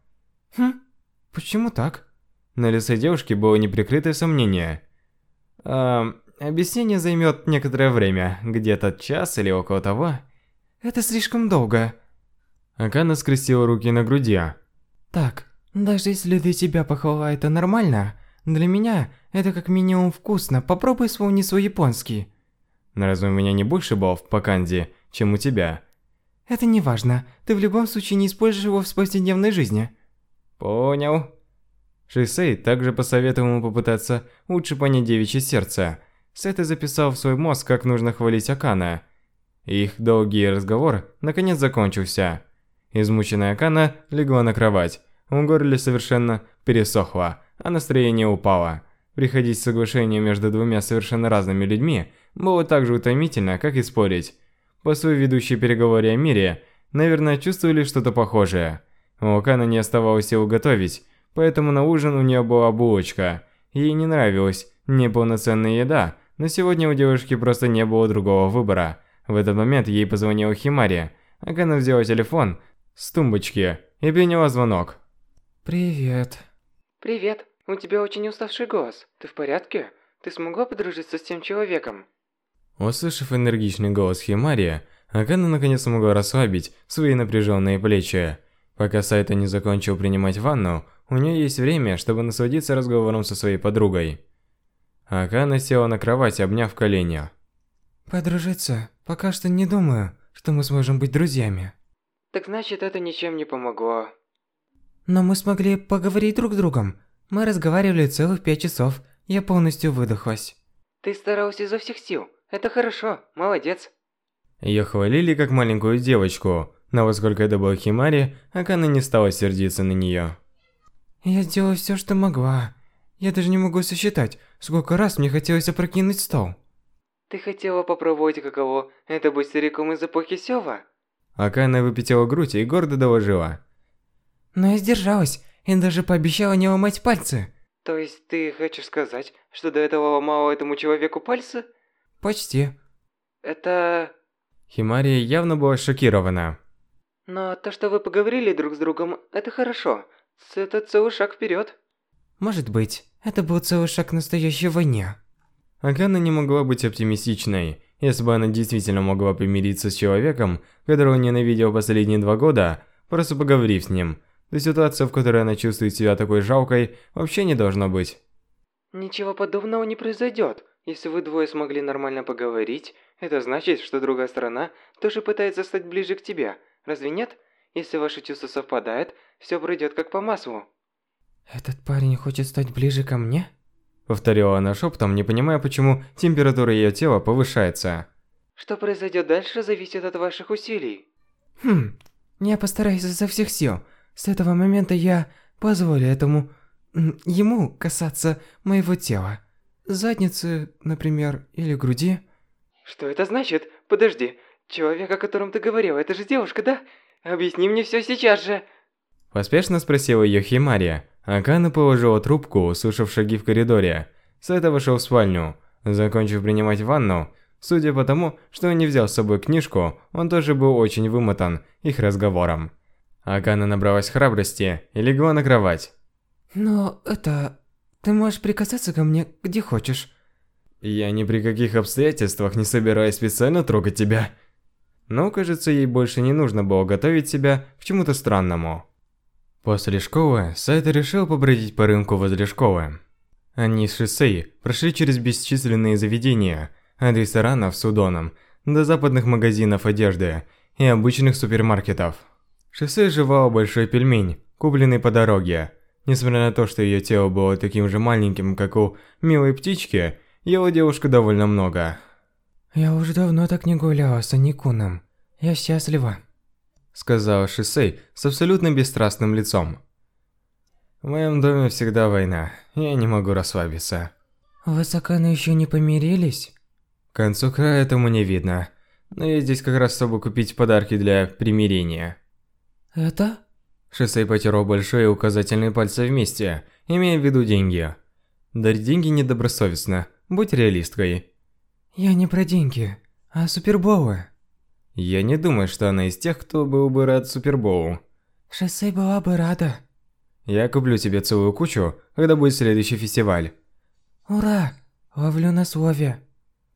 Хм, почему так? На лице девушки было неприкрытое сомнение. А, объяснение займет некоторое время, где-то час или около того. Это слишком долго. Акана скрестила руки на груди. Так, даже если для тебя похвала это нормально, для меня это как минимум вкусно. Попробуй вспомни свой японский. Разве у меня не больше баллов по канди, чем у тебя? Это не важно. Ты в любом случае не используешь его в повседневной жизни. Понял. Шисей также посоветовал ему попытаться лучше понять девичье сердце. Сэт записал в свой мозг, как нужно хвалить Акана. Их долгий разговор наконец закончился. Измученная Акана легла на кровать. в горле совершенно пересохло, а настроение упало. Приходить к соглашению между двумя совершенно разными людьми было так же утомительно, как и спорить. По своей ведущей переговоры о мире, наверное, чувствовали что-то похожее. У Окана не оставалось сил готовить, поэтому на ужин у нее была булочка. Ей не нравилась неполноценная еда, но сегодня у девушки просто не было другого выбора. В этот момент ей позвонила Химари. Акана взяла телефон с тумбочки и приняла звонок. «Привет». «Привет. У тебя очень уставший голос. Ты в порядке? Ты смогла подружиться с тем человеком?» Услышав энергичный голос Химари, Акана наконец смогла расслабить свои напряженные плечи. Пока Сайта не закончил принимать ванну, у нее есть время, чтобы насладиться разговором со своей подругой. Акана села на кровать, обняв колени. «Подружиться? Пока что не думаю, что мы сможем быть друзьями». «Так значит, это ничем не помогло». «Но мы смогли поговорить друг с другом. Мы разговаривали целых пять часов. Я полностью выдохлась». «Ты старался изо всех сил. Это хорошо. Молодец». Ее хвалили как маленькую девочку, но поскольку это был Химари, Акана не стала сердиться на нее. «Я сделала все, что могла. Я даже не могу сосчитать, сколько раз мне хотелось опрокинуть стол». «Ты хотела попробовать, каково это быть стариком из эпохи Сёва?» Акана выпятила грудь и гордо доложила. Но я сдержалась и даже пообещала не ломать пальцы. То есть ты хочешь сказать, что до этого ломала этому человеку пальцы? Почти. Это... Химария явно была шокирована. Но то, что вы поговорили друг с другом, это хорошо. Это целый шаг вперед. Может быть, это был целый шаг к настоящей войне. Акана не могла быть оптимистичной. Если бы она действительно могла примириться с человеком, которого ненавидела последние два года, просто поговорив с ним, то ситуация, в которой она чувствует себя такой жалкой, вообще не должно быть. Ничего подобного не произойдет. Если вы двое смогли нормально поговорить, это значит, что другая сторона тоже пытается стать ближе к тебе. Разве нет? Если ваши чувства совпадают, все пройдет как по маслу. Этот парень хочет стать ближе ко мне? Повторила она шепотом, не понимая, почему температура ее тела повышается. Что произойдет дальше, зависит от ваших усилий. Хм, я постараюсь изо всех сил. С этого момента я позволю этому... ему касаться моего тела. Задницы, например, или груди. Что это значит? Подожди, человек, о котором ты говорил, это же девушка, да? Объясни мне все сейчас же. Поспешно спросила ее Химария. Акана положила трубку, услышав шаги в коридоре. Сайта вошел в спальню. Закончив принимать ванну, судя по тому, что он не взял с собой книжку, он тоже был очень вымотан их разговором. Акана набралась храбрости и легла на кровать. Но это... Ты можешь прикасаться ко мне где хочешь. Я ни при каких обстоятельствах не собираюсь специально трогать тебя. Но, кажется, ей больше не нужно было готовить себя к чему-то странному. После школы Сайта решил побродить по рынку возле школы. Они с Шисей прошли через бесчисленные заведения, от ресторанов с удоном до западных магазинов одежды и обычных супермаркетов. Шисей жевала большой пельмень, купленный по дороге. Несмотря на то, что ее тело было таким же маленьким, как у милой птички, ела девушка довольно много. Я уже давно так не гуляла с Аникуном. Я счастлива сказал Шисей с абсолютно бесстрастным лицом. В моем доме всегда война. Я не могу расслабиться. Вы с Аканой еще не помирились? К концу края этому не видно. Но я здесь как раз чтобы купить подарки для примирения. Это? Шисей потер большой и указательный пальцы вместе, имея в виду деньги. Дарь деньги недобросовестно. Будь реалисткой. Я не про деньги, а суперболы. Я не думаю, что она из тех, кто был бы рад Супербоу. Шоссе была бы рада. Я куплю тебе целую кучу, когда будет следующий фестиваль. Ура! Ловлю на слове.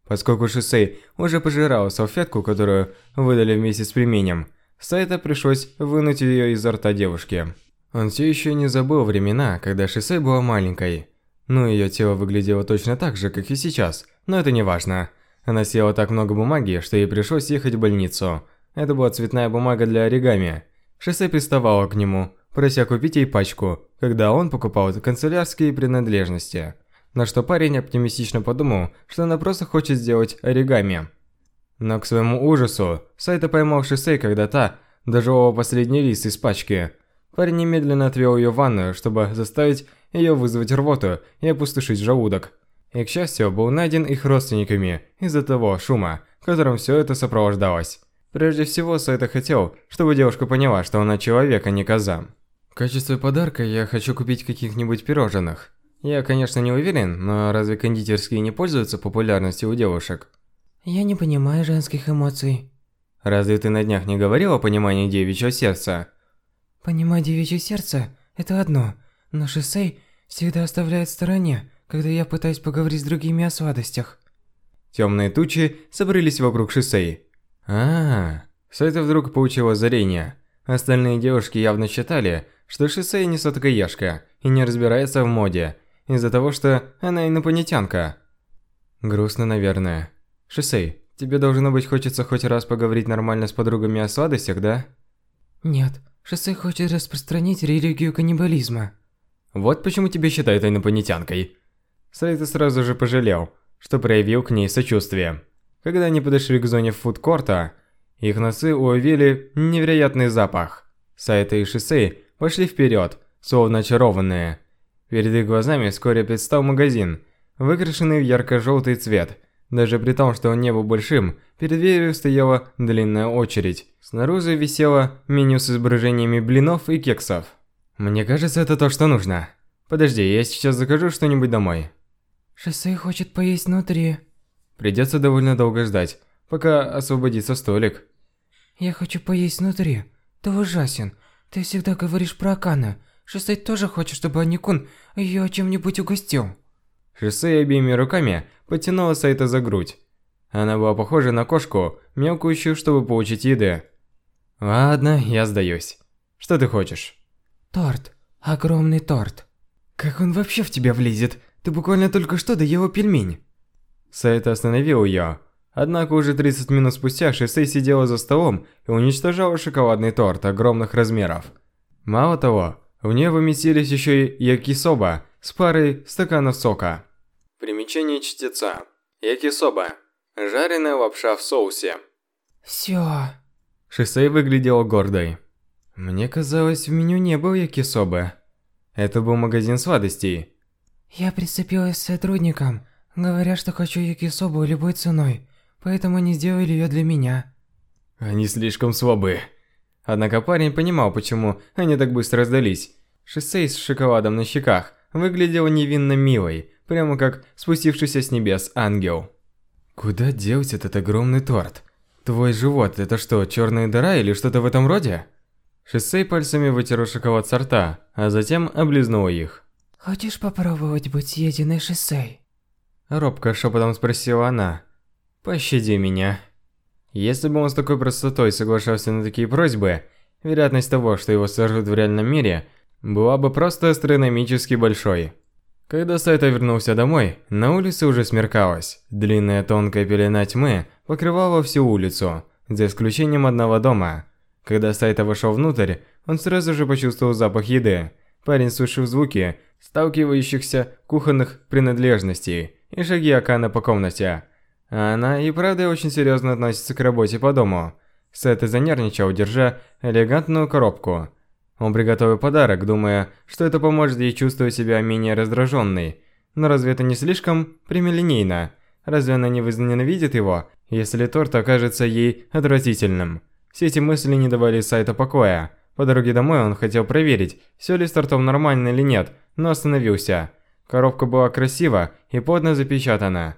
Поскольку Шисей уже пожирал салфетку, которую выдали вместе с пельменем, Сайта пришлось вынуть ее изо рта девушки. Он все еще не забыл времена, когда Шисей была маленькой. Ну, ее тело выглядело точно так же, как и сейчас, но это не важно. Она съела так много бумаги, что ей пришлось ехать в больницу. Это была цветная бумага для оригами. Шоссе приставала к нему, прося купить ей пачку, когда он покупал канцелярские принадлежности. На что парень оптимистично подумал, что она просто хочет сделать оригами. Но к своему ужасу, Сайта поймал Шоссе, когда та дожевывала последний лист из пачки. Парень немедленно отвел ее в ванную, чтобы заставить ее вызвать рвоту и опустошить желудок. И, к счастью, был найден их родственниками из-за того шума, которым все это сопровождалось. Прежде всего, Сайта хотел, чтобы девушка поняла, что она человек, а не коза. В качестве подарка я хочу купить каких-нибудь пирожных. Я, конечно, не уверен, но разве кондитерские не пользуются популярностью у девушек? Я не понимаю женских эмоций. Разве ты на днях не говорил о понимании девичьего сердца? Понимать девичье сердце – это одно, но Шисей всегда оставляет в стороне, когда я пытаюсь поговорить с другими о сладостях. Темные тучи собрались вокруг Шисей. А, -а, -а. Сайта вдруг получила озарение. Остальные девушки явно считали, что Шисей не сладкоежка и не разбирается в моде, из-за того, что она инопланетянка. Грустно, наверное. Шисей, тебе должно быть хочется хоть раз поговорить нормально с подругами о сладостях, да? Нет, Шоссе хочет распространить религию каннибализма. Вот почему тебя считают инопланетянкой. Сайта сразу же пожалел, что проявил к ней сочувствие. Когда они подошли к зоне фудкорта, их носы уловили невероятный запах. Сайта и Шисей пошли вперед, словно очарованные. Перед их глазами вскоре предстал магазин, выкрашенный в ярко-желтый цвет. Даже при том, что он не был большим, перед дверью стояла длинная очередь. Снаружи висело меню с изображениями блинов и кексов. Мне кажется, это то, что нужно. Подожди, я сейчас закажу что-нибудь домой. Шоссе хочет поесть внутри. Придется довольно долго ждать, пока освободится столик. Я хочу поесть внутри. Ты ужасен. Ты всегда говоришь про Акана. Шоссе тоже хочет, чтобы Аникун ее чем-нибудь угостил. Шоссе обеими руками потянула Сайта за грудь. Она была похожа на кошку, мяукающую, чтобы получить еды. Ладно, я сдаюсь. Что ты хочешь? Торт. Огромный торт. Как он вообще в тебя влезет? Ты буквально только что доела пельмень. Сайта остановил ее. Однако уже 30 минут спустя Шисей сидела за столом и уничтожала шоколадный торт огромных размеров. Мало того, в нее выместились еще и якисоба с парой стаканов сока. Примечание чтеца. Якисоба. Жареная лапша в соусе. Всё. Шисей выглядела гордой. Мне казалось, в меню не было якисобы. Это был магазин сладостей. Я прицепилась к сотрудникам, говоря, что хочу якисобу любой ценой, поэтому они сделали ее для меня. Они слишком слабы. Однако парень понимал, почему они так быстро сдались. Шисей с шоколадом на щеках выглядела невинно милой, прямо как спустившийся с небес ангел. Куда делать этот огромный торт? Твой живот – это что, черная дыра или что-то в этом роде? Шисей пальцами вытер шоколад со рта, а затем облизнул их. «Хочешь попробовать быть съеденной Шисей?» Робко шепотом спросила она. «Пощади меня». Если бы он с такой простотой соглашался на такие просьбы, вероятность того, что его сожрут в реальном мире, была бы просто астрономически большой. Когда Сайта вернулся домой, на улице уже смеркалось. Длинная тонкая пелена тьмы покрывала всю улицу, за исключением одного дома. Когда Сайта вошел внутрь, он сразу же почувствовал запах еды. Парень слышал звуки сталкивающихся кухонных принадлежностей и шаги Акана по комнате. Она и правда очень серьезно относится к работе по дому. Сайта занервничал, держа элегантную коробку. Он приготовил подарок, думая, что это поможет ей чувствовать себя менее раздраженной. Но разве это не слишком прямолинейно? Разве она не возненавидит его, если торт окажется ей отвратительным? Все эти мысли не давали Сайта покоя. По дороге домой он хотел проверить, все ли с тортом нормально или нет, но остановился. Коробка была красива и плотно запечатана,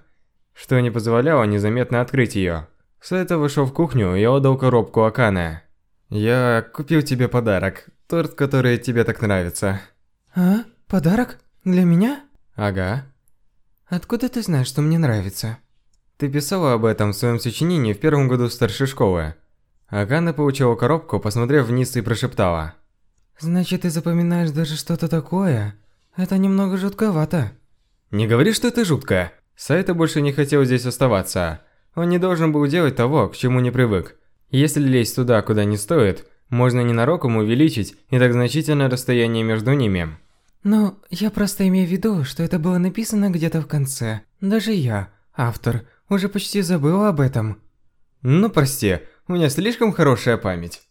что не позволяло незаметно открыть ее. Сайта вышел в кухню и отдал коробку Акане. «Я купил тебе подарок. Торт, который тебе так нравится. А? Подарок? Для меня? Ага. Откуда ты знаешь, что мне нравится? Ты писала об этом в своем сочинении в первом году старшей школы. Агана получила коробку, посмотрев вниз и прошептала. Значит, ты запоминаешь даже что-то такое? Это немного жутковато. Не говори, что это жутко. Сайта больше не хотел здесь оставаться. Он не должен был делать того, к чему не привык. Если лезть туда, куда не стоит, можно ненароком увеличить и так значительно расстояние между ними. Ну, я просто имею в виду, что это было написано где-то в конце. Даже я, автор, уже почти забыл об этом. Ну, прости, у меня слишком хорошая память.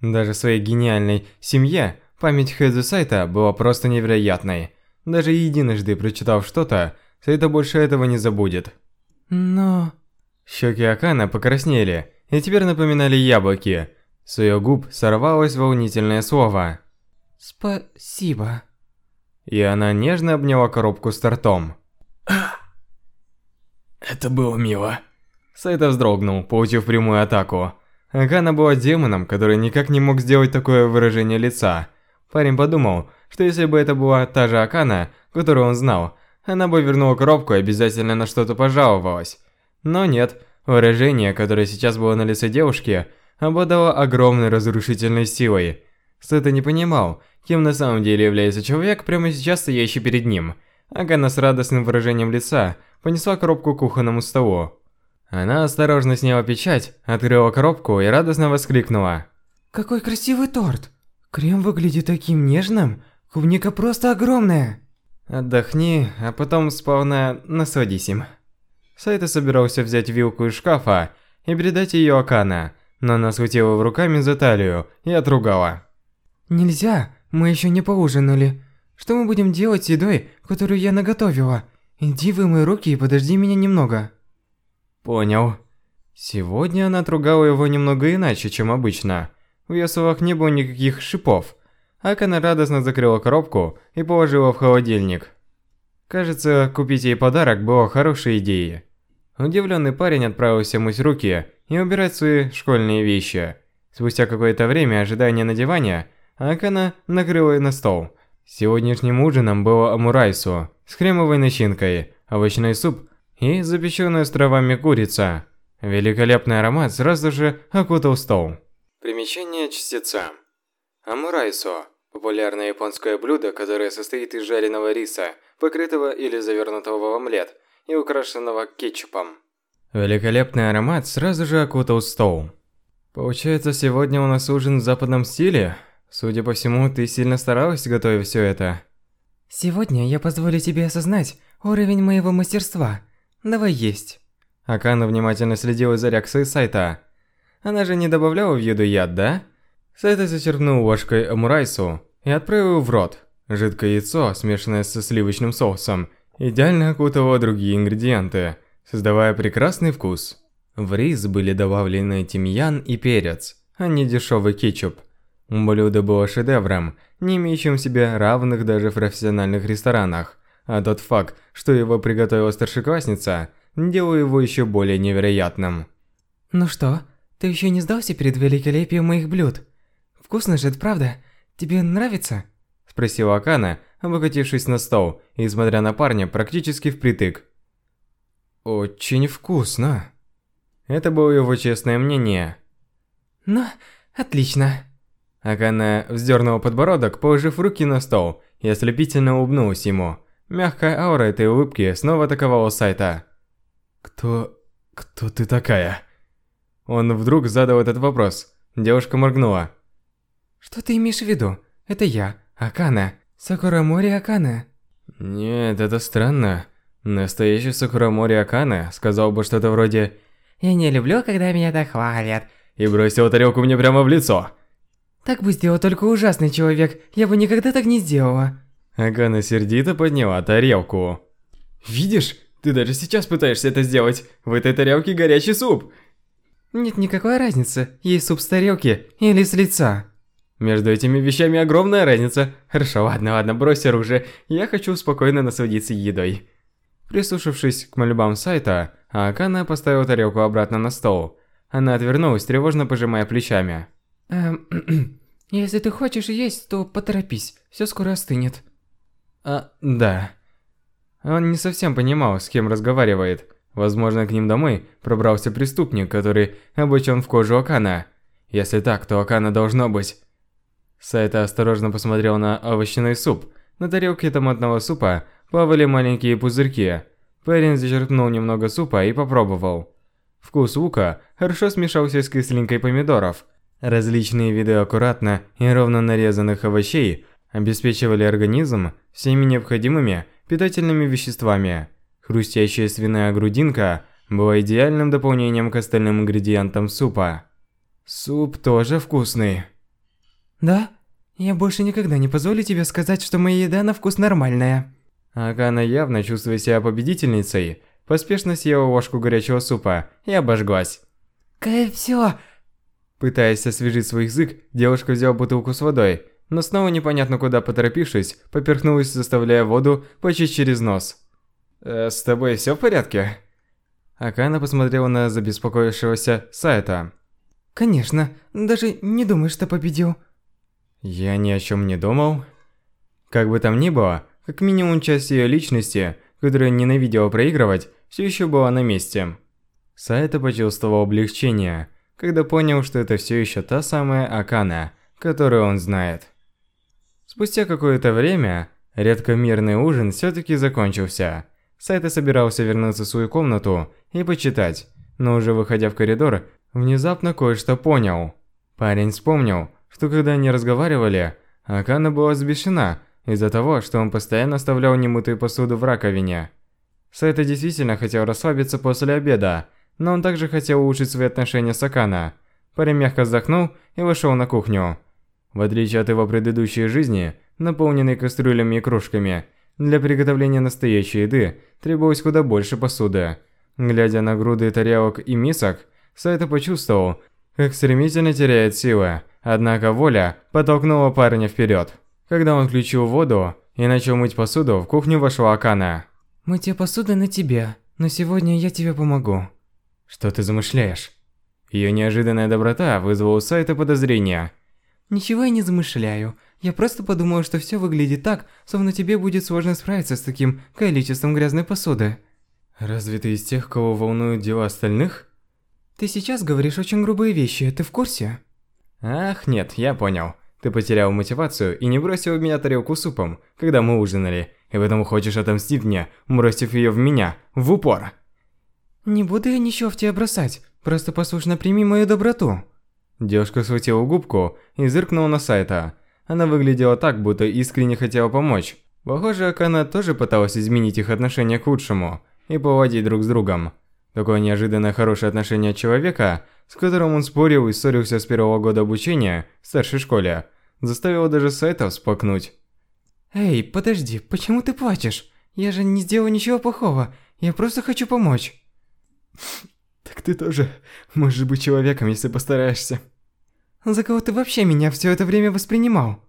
Даже своей гениальной семье Память Хэдзу Сайта была просто невероятной. Даже единожды прочитав что-то, Сайта больше этого не забудет. Но... Щеки Акана покраснели и теперь напоминали яблоки. С ее губ сорвалось волнительное слово. Спасибо. И она нежно обняла коробку с тортом. Это было мило. Сайта вздрогнул, получив прямую атаку. Акана была демоном, который никак не мог сделать такое выражение лица. Парень подумал, что если бы это была та же Акана, которую он знал, она бы вернула коробку и обязательно на что-то пожаловалась. Но нет, выражение, которое сейчас было на лице девушки, обладало огромной разрушительной силой. Сэта не понимал, кем на самом деле является человек, прямо сейчас стоящий перед ним. Агана с радостным выражением лица понесла коробку к кухонному столу. Она осторожно сняла печать, открыла коробку и радостно воскликнула. Какой красивый торт! Крем выглядит таким нежным, клубника просто огромная. Отдохни, а потом сполна насладись им. Сайта собирался взять вилку из шкафа и передать ее Акана, но она схватила его руками за талию и отругала. Нельзя, мы еще не поужинали. Что мы будем делать с едой, которую я наготовила? Иди вымой руки и подожди меня немного. Понял. Сегодня она отругала его немного иначе, чем обычно. В ее словах не было никаких шипов. Акана радостно закрыла коробку и положила в холодильник. Кажется, купить ей подарок было хорошей идеей. Удивленный парень отправился мыть руки и убирать свои школьные вещи. Спустя какое-то время ожидания на диване, Акана накрыла на стол. Сегодняшним ужином было амурайсу с кремовой начинкой, овощной суп и запеченная с травами курица. Великолепный аромат сразу же окутал стол. Примечание чтеца. Амурайсо – популярное японское блюдо, которое состоит из жареного риса, покрытого или завернутого в омлет и украшенного кетчупом. Великолепный аромат сразу же окутал стол. Получается, сегодня у нас ужин в западном стиле? Судя по всему, ты сильно старалась, готовя все это. Сегодня я позволю тебе осознать уровень моего мастерства. Давай есть. Акана внимательно следила за реакцией Сайта. Она же не добавляла в еду яд, да? Сайта зачерпнул ложкой амурайсу и отправил в рот. Жидкое яйцо, смешанное со сливочным соусом, идеально окутывало другие ингредиенты, создавая прекрасный вкус. В рис были добавлены тимьян и перец, а не дешевый кетчуп. Блюдо было шедевром, не имеющим себе равных даже в профессиональных ресторанах, а тот факт, что его приготовила старшеклассница, делал его еще более невероятным. Ну что, ты еще не сдался перед великолепием моих блюд? Вкусно же, правда? Тебе нравится? Спросила Акана, облокотившись на стол и смотря на парня практически впритык. Очень вкусно. Это было его честное мнение. Ну, отлично. Акана вздернула подбородок, положив руки на стол, и ослепительно улыбнулась ему. Мягкая аура этой улыбки снова атаковала Сайта. «Кто... кто ты такая?» Он вдруг задал этот вопрос. Девушка моргнула. «Что ты имеешь в виду? Это я, Акана, Сакурамори Акана». «Нет, это странно. Настоящий Сакурамори Акана сказал бы что-то вроде «Я не люблю, когда меня так хвалят» и бросил тарелку мне прямо в лицо. Так бы сделал только ужасный человек, я бы никогда так не сделала. Агана сердито подняла тарелку. Видишь, ты даже сейчас пытаешься это сделать. В этой тарелке горячий суп. Нет никакой разницы, есть суп с тарелки или с лица. Между этими вещами огромная разница. Хорошо, ладно, ладно, брось оружие. Я хочу спокойно насладиться едой. Прислушавшись к мольбам сайта, Акана поставила тарелку обратно на стол. Она отвернулась, тревожно пожимая плечами. Эм, если ты хочешь есть, то поторопись, все скоро остынет. А, да. Он не совсем понимал, с кем разговаривает. Возможно, к ним домой пробрался преступник, который облачен в кожу Акана. Если так, то Акана должно быть. Сайта осторожно посмотрел на овощной суп. На тарелке томатного супа плавали маленькие пузырьки. Парень зачерпнул немного супа и попробовал. Вкус лука хорошо смешался с кислинкой помидоров – Различные виды аккуратно и ровно нарезанных овощей обеспечивали организм всеми необходимыми питательными веществами. Хрустящая свиная грудинка была идеальным дополнением к остальным ингредиентам супа. Суп тоже вкусный. Да? Я больше никогда не позволю тебе сказать, что моя еда на вкус нормальная. Акана, явно чувствуя себя победительницей, поспешно съела ложку горячего супа и обожглась. Кай, все. Пытаясь освежить свой язык, девушка взяла бутылку с водой, но снова непонятно куда поторопившись, поперхнулась, заставляя воду почить через нос. «Э, «С тобой все в порядке?» Акана посмотрела на забеспокоившегося Сайта. Конечно, даже не думай, что победил. Я ни о чем не думал. Как бы там ни было, как минимум часть ее личности, которая ненавидела проигрывать, все еще была на месте. Сайта почувствовал облегчение, когда понял, что это все еще та самая Акана, которую он знает. Спустя какое-то время, редко мирный ужин все-таки закончился. Сайта собирался вернуться в свою комнату и почитать, но уже выходя в коридор, внезапно кое-что понял. Парень вспомнил, что когда они разговаривали, Акана была взбешена из-за того, что он постоянно оставлял немытую посуду в раковине. Сайта действительно хотел расслабиться после обеда, но он также хотел улучшить свои отношения с Акана. Парень мягко вздохнул и вышел на кухню. В отличие от его предыдущей жизни, наполненной кастрюлями и кружками, для приготовления настоящей еды требовалось куда больше посуды. Глядя на груды тарелок и мисок, Сайта почувствовал, как стремительно теряет силы. Однако воля подтолкнула парня вперед. Когда он включил воду и начал мыть посуду, в кухню вошла Акана. Мытье посуды на тебе, но сегодня я тебе помогу. Что ты замышляешь? Ее неожиданная доброта вызвала у Сайта подозрения. Ничего я не замышляю. Я просто подумала, что все выглядит так, словно тебе будет сложно справиться с таким количеством грязной посуды. Разве ты из тех, кого волнуют дела остальных? Ты сейчас говоришь очень грубые вещи, ты в курсе? Ах, нет, я понял. Ты потерял мотивацию и не бросил в меня тарелку супом, когда мы ужинали, и поэтому хочешь отомстить мне, бросив ее в меня, в упор. Не буду я ничего в тебя бросать, просто послушно прими мою доброту. Девушка схватила губку и зыркнула на Сайта. Она выглядела так, будто искренне хотела помочь. Похоже, Акана тоже пыталась изменить их отношения к лучшему и поводить друг с другом. Такое неожиданно хорошее отношение человека, с которым он спорил и ссорился с первого года обучения в старшей школе, заставило даже Сайта всплакнуть. Эй, подожди, почему ты плачешь? Я же не сделал ничего плохого, я просто хочу помочь. Так ты тоже можешь быть человеком, если постараешься. За кого ты вообще меня все это время воспринимал?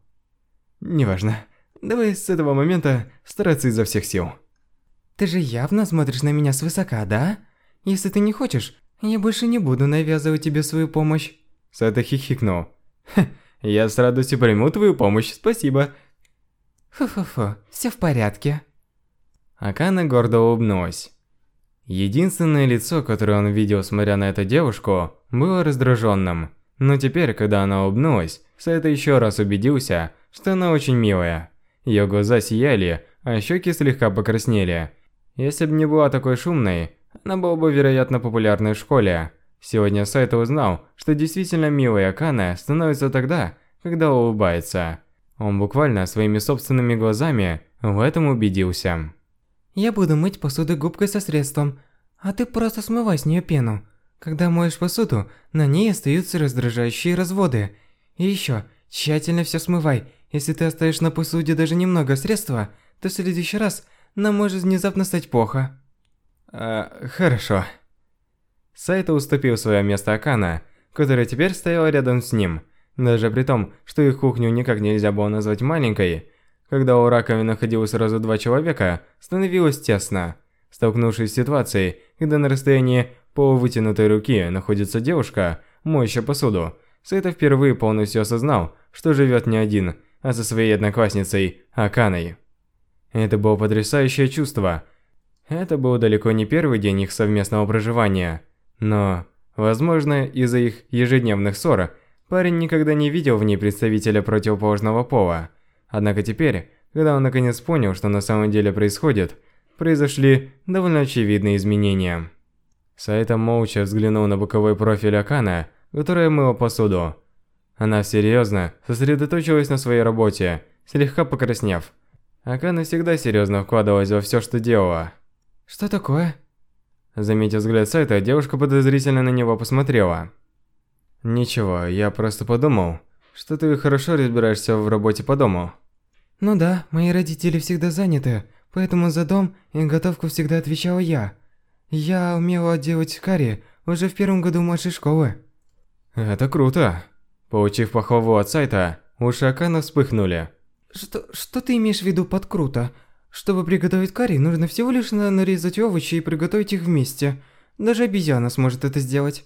Неважно. Давай с этого момента стараться изо всех сил. Ты же явно смотришь на меня свысока, да? Если ты не хочешь, я больше не буду навязывать тебе свою помощь. Сата хихикнул. Я с радостью приму твою помощь, спасибо. Фу-фу-фу, все в порядке. Акана гордо улыбнулась. Единственное лицо, которое он видел, смотря на эту девушку, было раздраженным. Но теперь, когда она улыбнулась, Сайта еще раз убедился, что она очень милая. Ее глаза сияли, а щеки слегка покраснели. Если бы не была такой шумной, она была бы, вероятно, популярной в школе. Сегодня Сайта узнал, что действительно милая Акана становится тогда, когда улыбается. Он буквально своими собственными глазами в этом убедился. Я буду мыть посуду губкой со средством, а ты просто смывай с нее пену. Когда моешь посуду, на ней остаются раздражающие разводы. И еще, тщательно все смывай. Если ты оставишь на посуде даже немного средства, то в следующий раз нам может внезапно стать плохо. А, хорошо. Сайта уступил свое место Акана, которая теперь стояла рядом с ним. Даже при том, что их кухню никак нельзя было назвать маленькой, когда у раковины находилось сразу два человека, становилось тесно. Столкнувшись с ситуацией, когда на расстоянии полувытянутой руки находится девушка, моющая посуду, Сайта впервые полностью осознал, что живет не один, а со своей одноклассницей Аканой. Это было потрясающее чувство. Это был далеко не первый день их совместного проживания, но, возможно, из-за их ежедневных ссор, парень никогда не видел в ней представителя противоположного пола. Однако теперь, когда он наконец понял, что на самом деле происходит, произошли довольно очевидные изменения. Сайта молча взглянул на боковой профиль Акана, которая мыла посуду. Она серьезно сосредоточилась на своей работе, слегка покраснев. Акана всегда серьезно вкладывалась во все, что делала. Что такое? Заметив взгляд Сайта, девушка подозрительно на него посмотрела. Ничего, я просто подумал, что ты хорошо разбираешься в работе по дому. Ну да, мои родители всегда заняты, поэтому за дом и готовку всегда отвечала я. Я умела делать карри уже в первом году младшей школы. Это круто. Получив похвалу от сайта, уши Акана вспыхнули. Что, что ты имеешь в виду под круто? Чтобы приготовить карри, нужно всего лишь нарезать овощи и приготовить их вместе. Даже обезьяна сможет это сделать.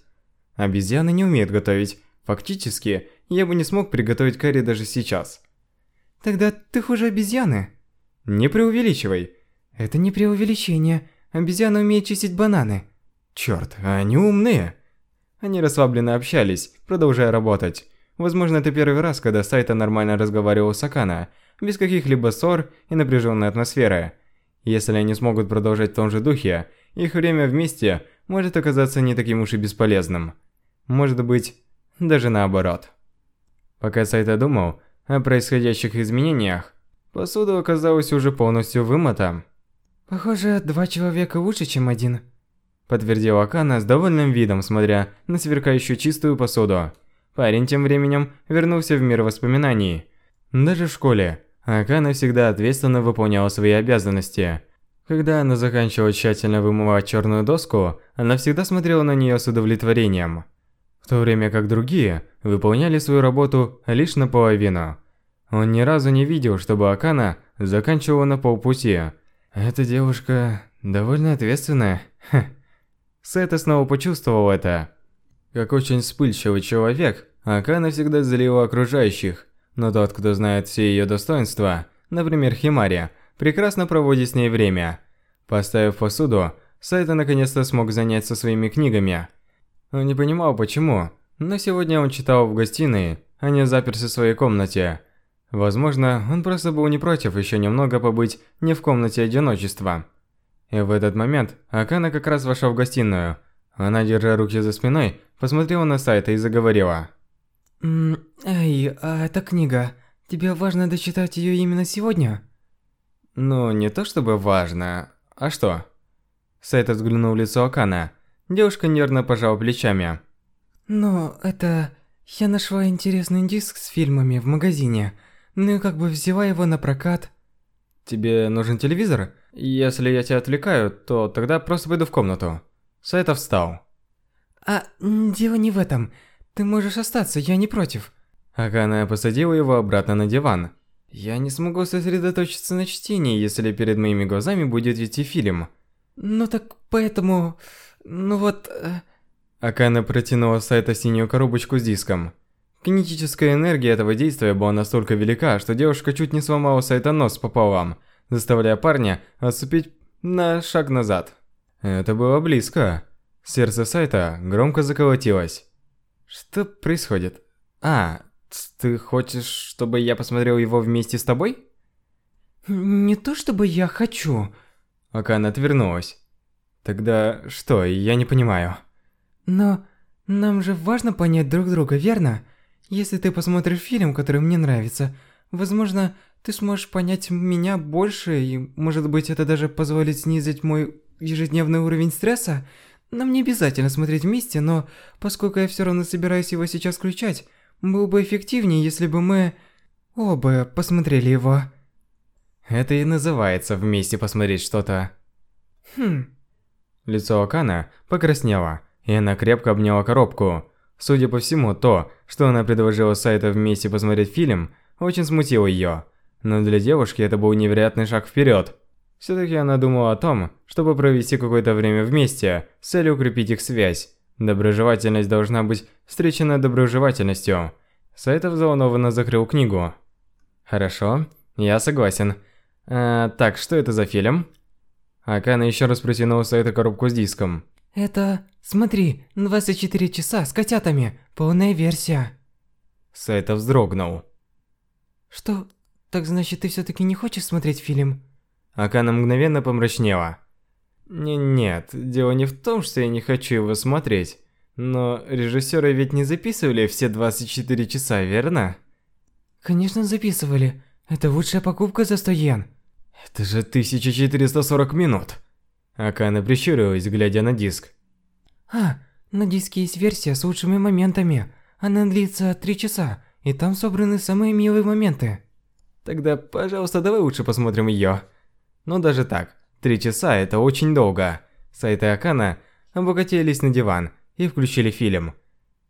Обезьяны не умеют готовить. Фактически, я бы не смог приготовить карри даже сейчас. Тогда ты хуже обезьяны. Не преувеличивай. Это не преувеличение. Обезьяна умеет чистить бананы. Чёрт, они умные. Они расслабленно общались, продолжая работать. Возможно, это первый раз, когда Сайта нормально разговаривал с Акана, без каких-либо ссор и напряженной атмосферы. Если они смогут продолжать в том же духе, их время вместе может оказаться не таким уж и бесполезным. Может быть, даже наоборот. Пока Сайта думал о происходящих изменениях, посуда оказалась уже полностью вымыта. Похоже, два человека лучше, чем один. Подтвердил Акана с довольным видом, смотря на сверкающую чистую посуду. Парень тем временем вернулся в мир воспоминаний. Даже в школе Акана всегда ответственно выполняла свои обязанности. Когда она заканчивала тщательно вымывать черную доску, она всегда смотрела на нее с удовлетворением. В то время как другие выполняли свою работу лишь наполовину. Он ни разу не видел, чтобы Акана заканчивала на полпути. Эта девушка довольно ответственная. Сэта снова почувствовал это. Как очень вспыльчивый человек, Акана всегда злила окружающих, но тот, кто знает все ее достоинства, например, Химари, прекрасно проводит с ней время. Поставив посуду, Сайта наконец-то смог заняться своими книгами. Он не понимал почему, но сегодня он читал в гостиной, а не заперся в своей комнате. Возможно, он просто был не против еще немного побыть не в комнате одиночества. И в этот момент Акана как раз вошел в гостиную. Она, держа руки за спиной, посмотрела на сайт и заговорила. Эй, а эта книга, тебе важно дочитать ее именно сегодня? Ну, не то чтобы важно. А что? Сайт взглянул в лицо Акана. Девушка нервно пожала плечами. Ну, это... Я нашла интересный диск с фильмами в магазине. Ну и как бы взяла его на прокат. Тебе нужен телевизор? Если я тебя отвлекаю, то тогда просто пойду в комнату. Сайта встал. А, дело не в этом. Ты можешь остаться, я не против. Акана посадила его обратно на диван. Я не смогу сосредоточиться на чтении, если перед моими глазами будет идти фильм. Ну так поэтому... Ну вот... Э... Акана протянула Сайта синюю коробочку с диском. Кинетическая энергия этого действия была настолько велика, что девушка чуть не сломала Сайта нос пополам, заставляя парня отступить на шаг назад. Это было близко. Сердце Сайта громко заколотилось. Что происходит? А, ты хочешь, чтобы я посмотрел его вместе с тобой? Не то чтобы я хочу. Акана отвернулась. Тогда что, я не понимаю. Но нам же важно понять друг друга, верно? Если ты посмотришь фильм, который мне нравится, возможно, ты сможешь понять меня больше, и, может быть, это даже позволит снизить мой ежедневный уровень стресса? Нам не обязательно смотреть вместе, но поскольку я все равно собираюсь его сейчас включать, было бы эффективнее, если бы мы оба посмотрели его. Это и называется вместе посмотреть что-то. Хм. Лицо Акана покраснело, и она крепко обняла коробку. Судя по всему, то, что она предложила Сайта вместе посмотреть фильм, очень смутило ее. Но для девушки это был невероятный шаг вперед. Все-таки она думала о том, чтобы провести какое-то время вместе, с целью укрепить их связь. Доброжелательность должна быть встречена доброжелательностью. Сайта взволнованно закрыл книгу. Хорошо, я согласен. А, так, что это за фильм? Акана еще раз протянул Сайта коробку с диском. Это... Смотри, 24 часа с котятами. Полная версия. Сайта вздрогнул. Что? Так значит, ты все-таки не хочешь смотреть фильм? Акана мгновенно помрачнела. Не, нет, дело не в том, что я не хочу его смотреть. Но режиссеры ведь не записывали все 24 часа, верно? Конечно записывали. Это лучшая покупка за 100 йен. Это же 1440 минут. Акана прищурилась, глядя на диск. А, на диске есть версия с лучшими моментами. Она длится 3 часа, и там собраны самые милые моменты. Тогда, пожалуйста, давай лучше посмотрим ее. Но даже так, три часа это очень долго. Сайта и Акана обогатились на диван и включили фильм.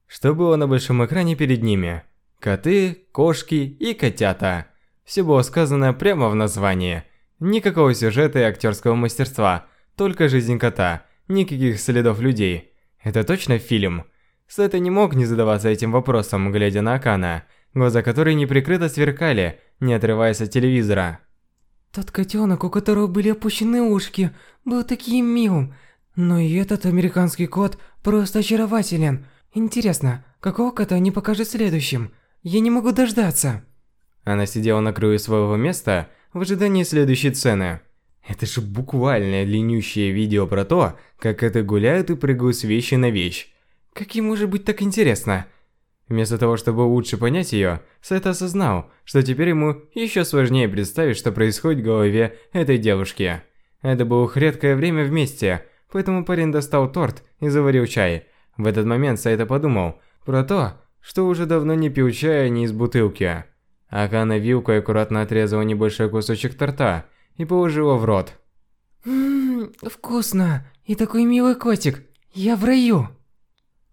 Что было на большом экране перед ними? Коты, кошки и котята. Все было сказано прямо в названии. Никакого сюжета и актерского мастерства, только жизнь кота, никаких следов людей. Это точно фильм? Сайта не мог не задаваться этим вопросом, глядя на Акана, глаза которой неприкрыто сверкали, не отрываясь от телевизора. Тот котенок, у которого были опущены ушки, был таким милым. Но и этот американский кот просто очарователен. Интересно, какого кота они покажут следующим? Я не могу дождаться. Она сидела на краю своего места в ожидании следующей сцены. Это же буквально длиннющее видео про то, как это гуляют и прыгают с вещи на вещь. Как ей может быть так интересно? Вместо того, чтобы лучше понять ее, Сет осознал, что теперь ему еще сложнее представить, что происходит в голове этой девушки. Это было их редкое время вместе, поэтому парень достал торт и заварил чай. В этот момент Сайта подумал про то, что уже давно не пил чая ни из бутылки. Акана вилкой аккуратно отрезала небольшой кусочек торта и положила в рот. Ммм, вкусно. И такой милый котик. Я в раю.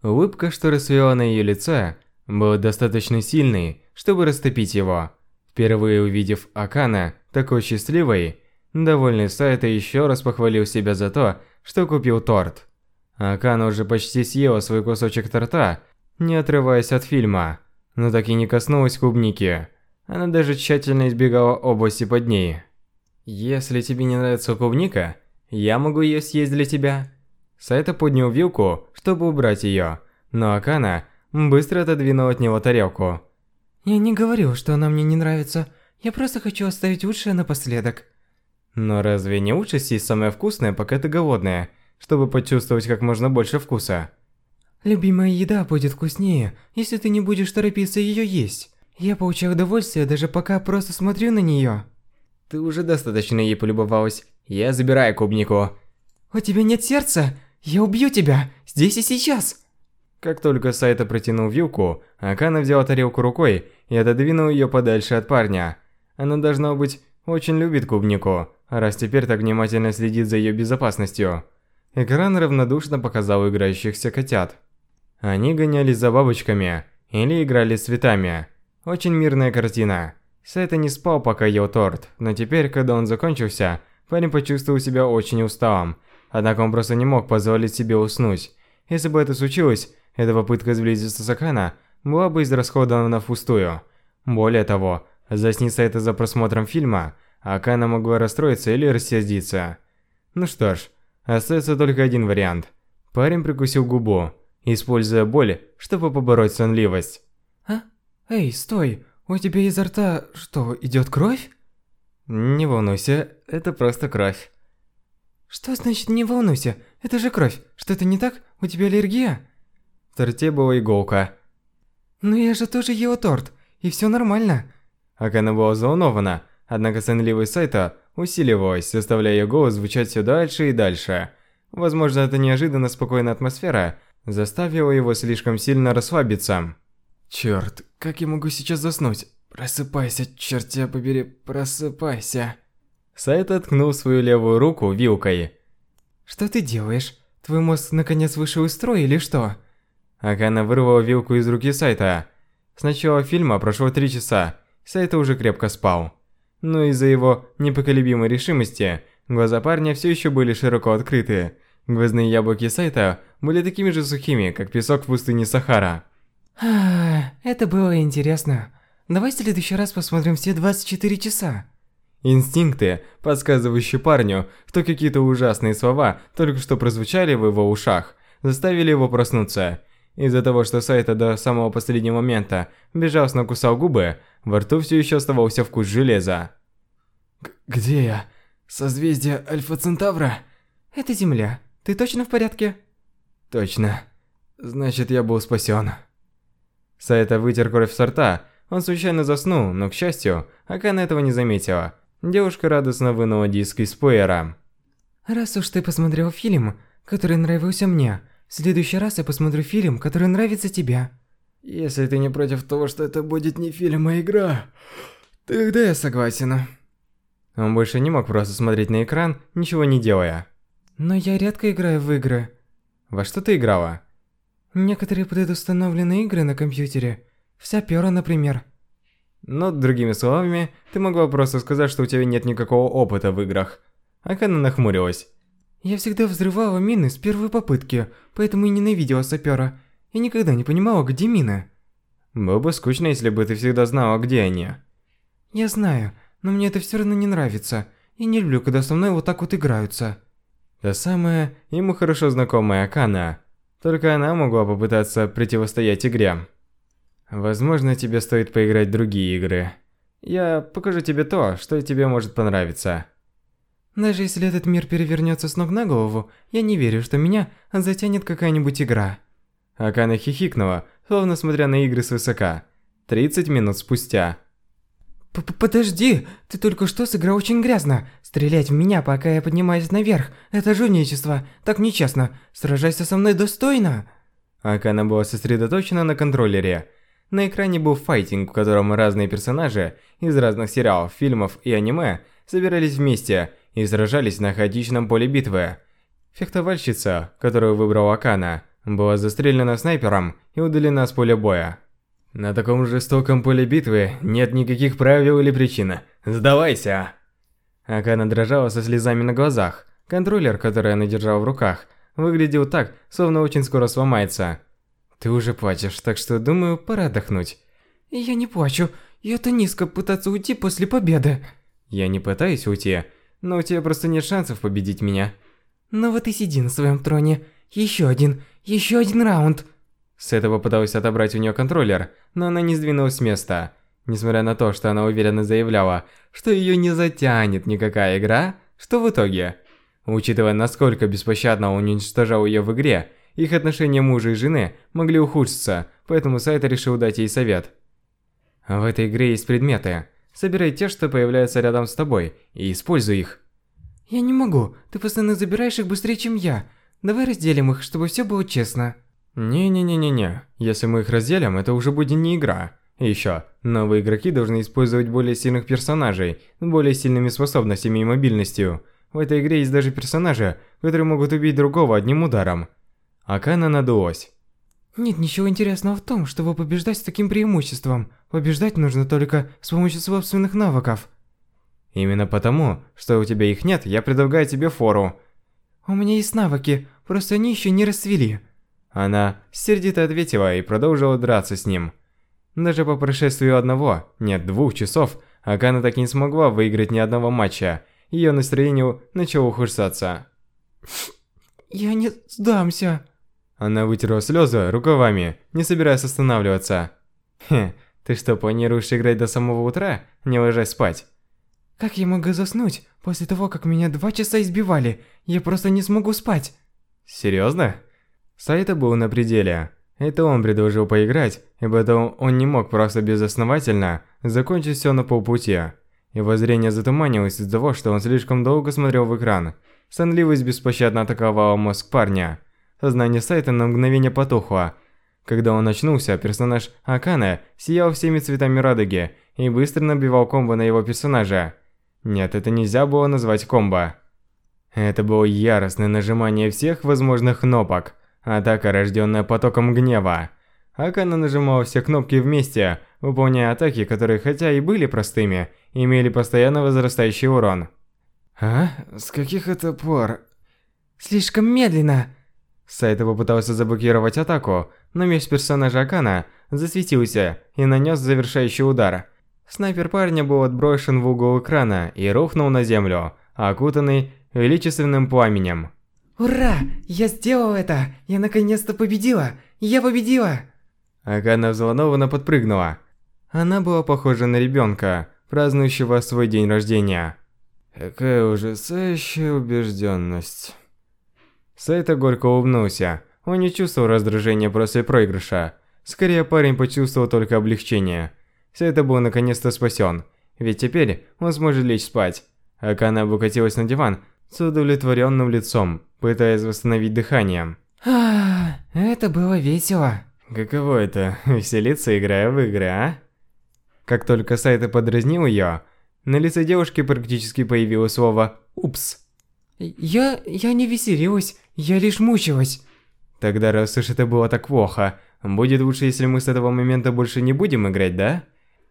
Улыбка, что расцвела на ее лице, была достаточно сильной, чтобы растопить его. Впервые увидев Акана такой счастливой, довольный Сайта еще раз похвалил себя за то, что купил торт. Акана уже почти съела свой кусочек торта, не отрываясь от фильма, но так и не коснулась клубники. Она даже тщательно избегала области под ней. «Если тебе не нравится клубника, я могу ее съесть для тебя». Сайта поднял вилку, чтобы убрать ее, но Акана быстро отодвинул от него тарелку. «Я не говорил, что она мне не нравится. Я просто хочу оставить лучшее напоследок». Но разве не лучше съесть самое вкусное, пока ты голодная, чтобы почувствовать как можно больше вкуса? Любимая еда будет вкуснее, если ты не будешь торопиться ее есть. Я получаю удовольствие даже пока просто смотрю на нее. Ты уже достаточно ей полюбовалась. Я забираю клубнику. У тебя нет сердца? Я убью тебя, здесь и сейчас. Как только Сайта протянул вилку, Акана взяла тарелку рукой и отодвинул ее подальше от парня. Она, должна быть, очень любит клубнику, раз теперь так внимательно следит за ее безопасностью. Экран равнодушно показал играющихся котят. Они гонялись за бабочками или играли с цветами. Очень мирная картина. Сайта не спал, пока ел торт, но теперь, когда он закончился, парень почувствовал себя очень усталым. Однако он просто не мог позволить себе уснуть. Если бы это случилось, эта попытка сблизиться с Акана была бы израсходована впустую. Более того, засни Сайта за просмотром фильма, Акана могла расстроиться или рассердиться. Ну что ж, остается только один вариант. Парень прикусил губу используя боль, чтобы побороть сонливость. А? Эй, стой! У тебя изо рта что, идет кровь? Не волнуйся, это просто кровь. Что значит не волнуйся? Это же кровь. Что-то не так? У тебя аллергия? В торте была иголка. Ну я же тоже ела торт, и все нормально. Акана была взволнована, однако сонливость сайта усиливалась, заставляя ее голос звучать все дальше и дальше. Возможно, это неожиданно спокойная атмосфера заставило его слишком сильно расслабиться. Черт, как я могу сейчас заснуть? Просыпайся, черт тебя побери, просыпайся. Сайт откнул свою левую руку вилкой. Что ты делаешь? Твой мозг наконец вышел из строя или что? Акана вырвала вилку из руки Сайта. С начала фильма прошло три часа, Сайта уже крепко спал. Но из-за его непоколебимой решимости, глаза парня все еще были широко открыты. Гвоздные яблоки Сайта были такими же сухими, как песок в пустыне Сахара. Это было интересно. Давай в следующий раз посмотрим все 24 часа. Инстинкты, подсказывающие парню, что какие-то ужасные слова только что прозвучали в его ушах, заставили его проснуться. Из-за того, что Сайта до самого последнего момента безжалостно кусал губы, во рту все еще оставался вкус железа. «Где я? Созвездие Альфа Центавра?» «Это Земля. Ты точно в порядке?» «Точно. Значит, я был спасен». Сайта вытер кровь с рта. Он случайно заснул, но, к счастью, Акана этого не заметила. Девушка радостно вынула диск из плеера. «Раз уж ты посмотрел фильм, который нравился мне, в следующий раз я посмотрю фильм, который нравится тебе». Если ты не против того, что это будет не фильм, а игра, тогда я согласен. Он больше не мог просто смотреть на экран, ничего не делая. Но я редко играю в игры. Во что ты играла? Некоторые предустановленные игры на компьютере. Вся пера, например. Но, другими словами, ты могла просто сказать, что у тебя нет никакого опыта в играх. Акана нахмурилась. Я всегда взрывала мины с первой попытки, поэтому и ненавидела сапера. Я никогда не понимала, где мины. Было бы скучно, если бы ты всегда знала, где они. Я знаю, но мне это все равно не нравится. Я не люблю, когда со мной вот так вот играются. Та самая, ему хорошо знакомая Акана. Только она могла попытаться противостоять игре. Возможно, тебе стоит поиграть в другие игры. Я покажу тебе то, что тебе может понравиться. Даже если этот мир перевернется с ног на голову, я не верю, что меня затянет какая-нибудь игра. Акана хихикнула, словно смотря на игры свысока. 30 минут спустя. П -п Подожди, ты только что сыграл очень грязно. Стрелять в меня, пока я поднимаюсь наверх, это жульничество. Так нечестно. Сражайся со мной достойно. Акана была сосредоточена на контроллере. На экране был файтинг, в котором разные персонажи из разных сериалов, фильмов и аниме собирались вместе и сражались на хаотичном поле битвы. Фехтовальщица, которую выбрал Акана, была застрелена снайпером и удалена с поля боя. На таком жестоком поле битвы нет никаких правил или причин. Сдавайся! Акана дрожала со слезами на глазах. Контроллер, который она держала в руках, выглядел так, словно очень скоро сломается. Ты уже плачешь, так что, думаю, пора отдохнуть. Я не плачу. И это низко пытаться уйти после победы. Я не пытаюсь уйти, но у тебя просто нет шансов победить меня. Ну вот и сиди на своем троне. Еще один, еще один раунд. С этого пыталась отобрать у нее контроллер, но она не сдвинулась с места. Несмотря на то, что она уверенно заявляла, что ее не затянет никакая игра, что в итоге? Учитывая, насколько беспощадно он уничтожал ее в игре, их отношения мужа и жены могли ухудшиться, поэтому Сайта решил дать ей совет. В этой игре есть предметы. Собирай те, что появляются рядом с тобой, и используй их. Я не могу, ты постоянно забираешь их быстрее, чем я. Давай разделим их, чтобы все было честно. Не-не-не-не-не, если мы их разделим, это уже будет не игра. И еще, новые игроки должны использовать более сильных персонажей, более сильными способностями и мобильностью. В этой игре есть даже персонажи, которые могут убить другого одним ударом. Акана надулась. Нет ничего интересного в том, чтобы побеждать с таким преимуществом. Побеждать нужно только с помощью собственных навыков. Именно потому, что у тебя их нет, я предлагаю тебе фору. У меня есть навыки, просто они еще не расцвели. Она сердито ответила и продолжила драться с ним. Даже по прошествию одного, нет, двух часов, Акана так и не смогла выиграть ни одного матча. Ее настроение начало ухудшаться. Я не сдамся. Она вытерла слезы рукавами, не собираясь останавливаться. Хе, ты что, планируешь играть до самого утра, не ложась спать? Как я могу заснуть после того, как меня два часа избивали? Я просто не смогу спать. Серьезно? Сайта был на пределе. Это он предложил поиграть, и поэтому он не мог просто безосновательно закончить все на полпути. Его зрение затуманилось из-за того, что он слишком долго смотрел в экран. Сонливость беспощадно атаковала мозг парня. Сознание Сайта на мгновение потухло. Когда он очнулся, персонаж Акана сиял всеми цветами радуги и быстро набивал комбо на его персонажа. Нет, это нельзя было назвать комбо. Это было яростное нажимание всех возможных кнопок. Атака, рожденная потоком гнева. Акана нажимал все кнопки вместе, выполняя атаки, которые хотя и были простыми, имели постоянно возрастающий урон. А? С каких это пор? Слишком медленно. Сайта попытался заблокировать атаку, но меч персонажа Акана засветился и нанес завершающий удар. Снайпер парня был отброшен в угол экрана и рухнул на землю, окутанный величественным пламенем. Ура! Я сделал это! Я наконец-то победила! Я победила! Акана взволнованно подпрыгнула. Она была похожа на ребенка, празднующего свой день рождения. Какая ужасающая убежденность. Сайта горько улыбнулся. Он не чувствовал раздражения после проигрыша. Скорее, парень почувствовал только облегчение. Сайта был наконец-то спасен. Ведь теперь он сможет лечь спать. Акана облокотилась на диван с удовлетворенным лицом, пытаясь восстановить дыхание. А, это было весело. Каково это, веселиться, играя в игры, а? Как только Сайта подразнил ее, на лице девушки практически появилось слово «Упс». Я... я не веселилась, я лишь мучилась. Тогда раз уж это было так плохо, будет лучше, если мы с этого момента больше не будем играть, да?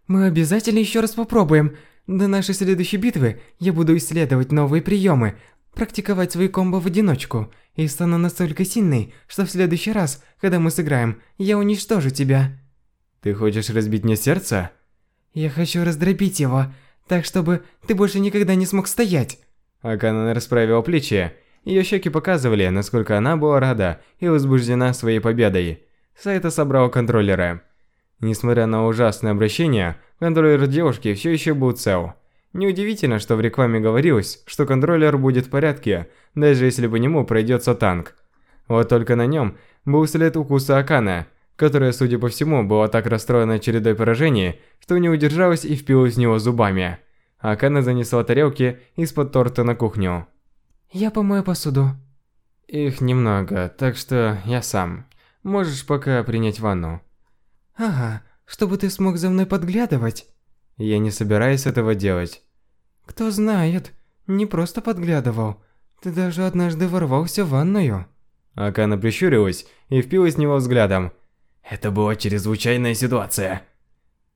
Мы обязательно еще раз попробуем. До нашей следующей битвы я буду исследовать новые приемы, практиковать свои комбо в одиночку, и стану настолько сильной, что в следующий раз, когда мы сыграем, я уничтожу тебя. Ты хочешь разбить мне сердце? Я хочу раздробить его, так чтобы ты больше никогда не смог стоять. Акана расправила плечи. Ее щеки показывали, насколько она была рада и возбуждена своей победой. Сайта собрал контроллеры. Несмотря на ужасное обращение, контроллер девушки все еще был цел. Неудивительно, что в рекламе говорилось, что контроллер будет в порядке, даже если по нему пройдется танк. Вот только на нем был след укуса Акана, которая, судя по всему, была так расстроена чередой поражений, что не удержалась и впилась в него зубами. Акана занесла тарелки из-под торта на кухню. Я помою посуду. Их немного, так что я сам. Можешь пока принять ванну. Ага, чтобы ты смог за мной подглядывать. Я не собираюсь этого делать. Кто знает, не просто подглядывал. Ты даже однажды ворвался в ванную. Акана прищурилась и впилась в него взглядом. Это была чрезвычайная ситуация.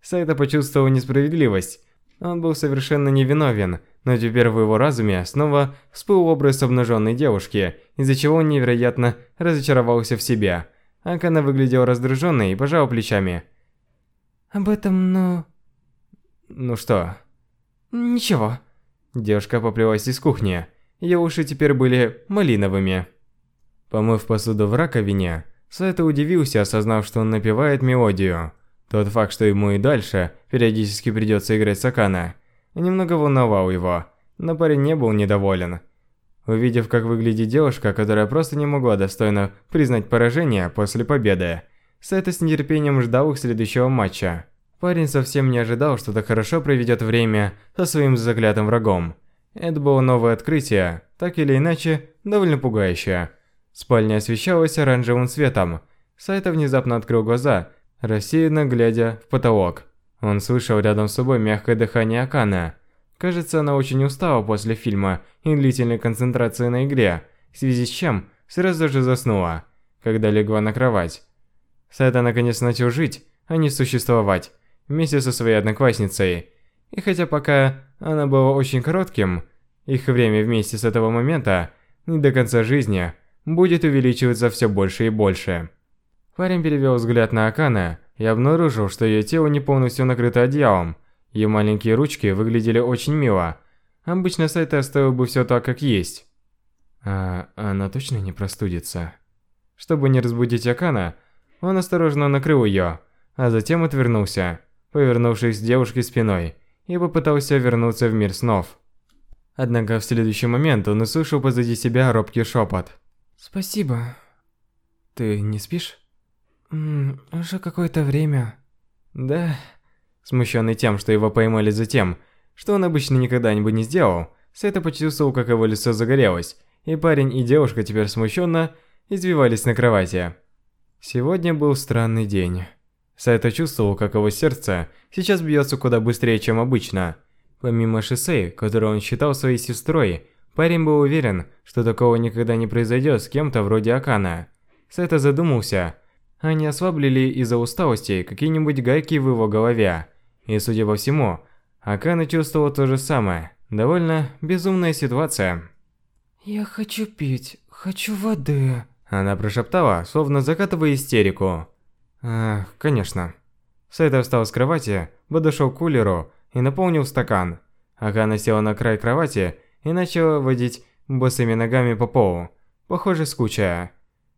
Сайта почувствовал несправедливость. Он был совершенно невиновен, но теперь в его разуме снова всплыл образ обнаженной девушки, из-за чего он невероятно разочаровался в себе. Акана выглядел раздраженной и пожал плечами. Об этом, ну... Ну что? Ничего. Девушка поплелась из кухни. Ее уши теперь были малиновыми. Помыв посуду в раковине, Сайта удивился, осознав, что он напевает мелодию. Тот факт, что ему и дальше периодически придется играть Сакана, немного волновал его, но парень не был недоволен. Увидев, как выглядит девушка, которая просто не могла достойно признать поражение после победы, Сайта с нетерпением ждал их следующего матча. Парень совсем не ожидал, что так хорошо проведет время со своим заклятым врагом. Это было новое открытие, так или иначе, довольно пугающее. Спальня освещалась оранжевым светом. Сайта внезапно открыл глаза рассеянно глядя в потолок. Он слышал рядом с собой мягкое дыхание Акана. Кажется, она очень устала после фильма и длительной концентрации на игре, в связи с чем сразу же заснула, когда легла на кровать. Сайта наконец начал жить, а не существовать, вместе со своей одноклассницей. И хотя пока она была очень коротким, их время вместе с этого момента, не до конца жизни, будет увеличиваться все больше и больше. Парень перевел взгляд на Акана и обнаружил, что ее тело не полностью накрыто одеялом. Ее маленькие ручки выглядели очень мило. Обычно Сайта оставил бы все так, как есть. А она точно не простудится? Чтобы не разбудить Акана, он осторожно накрыл ее, а затем отвернулся, повернувшись к девушке спиной, и попытался вернуться в мир снов. Однако в следующий момент он услышал позади себя робкий шепот. Спасибо. Ты не спишь? Ммм, уже какое-то время. Да. Смущенный тем, что его поймали за тем, что он обычно никогда бы не сделал, Сета почувствовал, как его лицо загорелось, и парень и девушка теперь смущенно извивались на кровати. Сегодня был странный день. Сайта чувствовал, как его сердце сейчас бьется куда быстрее, чем обычно. Помимо Шисей, которую он считал своей сестрой, парень был уверен, что такого никогда не произойдет с кем-то вроде Акана. Сайта задумался, они ослабли из-за усталости какие-нибудь гайки в его голове. И судя по всему, Акана чувствовала то же самое. Довольно безумная ситуация. «Я хочу пить, хочу воды», она прошептала, словно закатывая истерику. «Ах, конечно». Сайта встал с кровати, подошел к кулеру и наполнил стакан. Акана села на край кровати и начала водить босыми ногами по полу, похоже, скучая.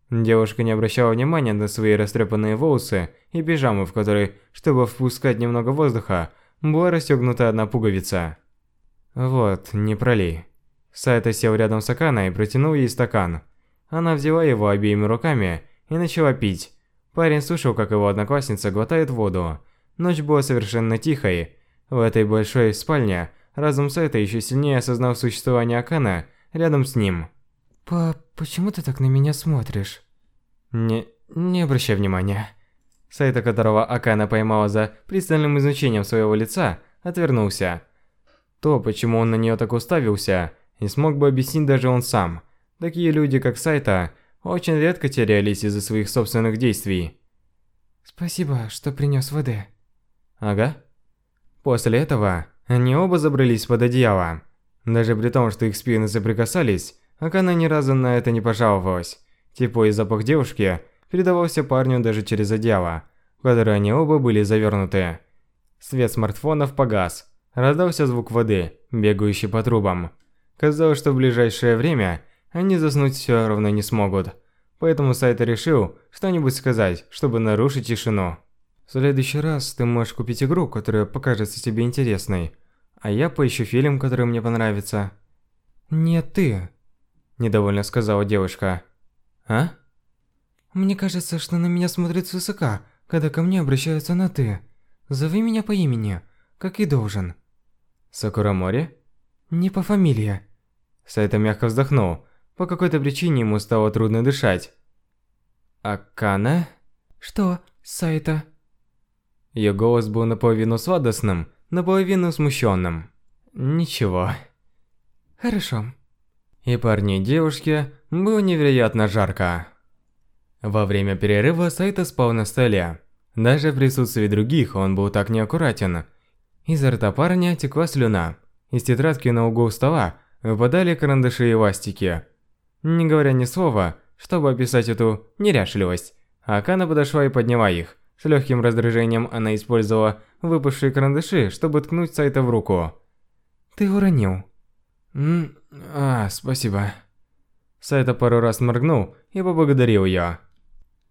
Девушка не обращала внимания на свои растрепанные волосы и пижаму, в которой, чтобы впускать немного воздуха, была расстегнута одна пуговица. Вот, не пролей. Сайта сел рядом с Акана и протянул ей стакан. Она взяла его обеими руками и начала пить. Парень слушал, как его одноклассница глотает воду. Ночь была совершенно тихой. В этой большой спальне разум Сайта еще сильнее осознал существование Акана рядом с ним. Пап, почему ты так на меня смотришь? Не, не обращай внимания. Сайта, которого Акана поймала за пристальным изучением своего лица, отвернулся. То, почему он на нее так уставился, не смог бы объяснить даже он сам. Такие люди, как Сайта, очень редко терялись из-за своих собственных действий. Спасибо, что принес воды. Ага. После этого они оба забрались под одеяло. Даже при том, что их спины соприкасались, Акана ни разу на это не пожаловалась. Теплый запах девушки передавался парню даже через одеяло, в которое они оба были завернуты. Свет смартфонов погас. Раздался звук воды, бегающий по трубам. Казалось, что в ближайшее время они заснуть все равно не смогут. Поэтому Сайта решил что-нибудь сказать, чтобы нарушить тишину. В следующий раз ты можешь купить игру, которая покажется тебе интересной. А я поищу фильм, который мне понравится. Нет, ты. Недовольно сказала девушка. А? Мне кажется, что на меня смотрят свысока, когда ко мне обращаются на «ты». Зови меня по имени, как и должен. Сакурамори? Не по фамилии. Сайта мягко вздохнул. По какой-то причине ему стало трудно дышать. Акана? Что, Сайта? Ее голос был наполовину сладостным, наполовину смущенным. Ничего. Хорошо. И парни и девушке было невероятно жарко. Во время перерыва Сайта спал на столе. Даже в присутствии других он был так неаккуратен. Изо рта парня текла слюна. Из тетрадки на углу стола выпадали карандаши и ластики. Не говоря ни слова, чтобы описать эту неряшливость, Акана подошла и подняла их. С легким раздражением она использовала выпавшие карандаши, чтобы ткнуть Сайта в руку. «Ты уронил». «М а, спасибо». Сайта пару раз моргнул и поблагодарил ее.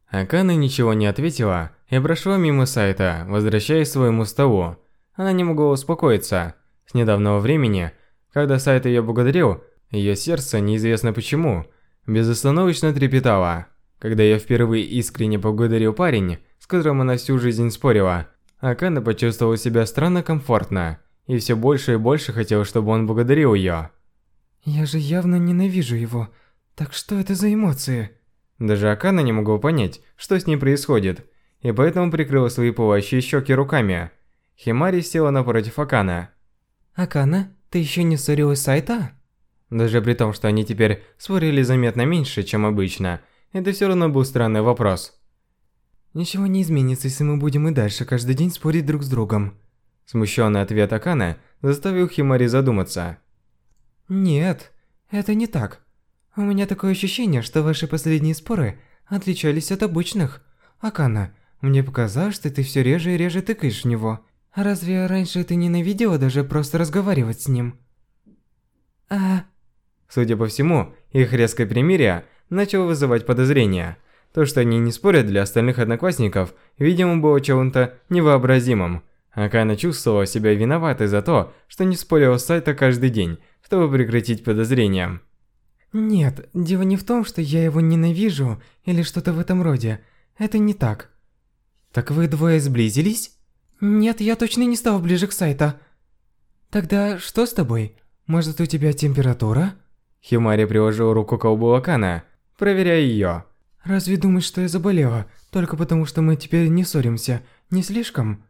Акана ничего не ответила и прошла мимо Сайта, возвращаясь к своему столу. Она не могла успокоиться. С недавнего времени, когда Сайта ее благодарил, ее сердце, неизвестно почему, безостановочно трепетало. Когда я впервые искренне поблагодарил парень, с которым она всю жизнь спорила, Акана почувствовала себя странно комфортно, и все больше и больше хотела, чтобы он благодарил ее. «Я же явно ненавижу его, так что это за эмоции?» Даже Акана не могла понять, что с ней происходит, и поэтому прикрыла свои пылающие щеки руками. Химари села напротив Акана. «Акана, ты еще не ссорилась с Сайта?» Даже при том, что они теперь спорили заметно меньше, чем обычно, это все равно был странный вопрос. «Ничего не изменится, если мы будем и дальше каждый день спорить друг с другом». Смущенный ответ Акана заставил Химари задуматься. «Нет, это не так. У меня такое ощущение, что ваши последние споры отличались от обычных. Акана, мне показалось, что ты все реже и реже тыкаешь в него. Разве раньше ты ненавидела даже просто разговаривать с ним?» «А...» Судя по всему, их резкое примирие начало вызывать подозрения. То, что они не спорят для остальных одноклассников, видимо, было чем-то невообразимым. Акана чувствовала себя виноватой за то, что не спорила с Сайта каждый день, чтобы прекратить подозрения. «Нет, дело не в том, что я его ненавижу или что-то в этом роде. Это не так». «Так вы двое сблизились?» «Нет, я точно не стал ближе к Сайта». «Тогда что с тобой? Может, у тебя температура?» Химари приложил руку к колбу Акана, проверяя ее. «Разве думаешь, что я заболела? Только потому, что мы теперь не ссоримся? Не слишком?»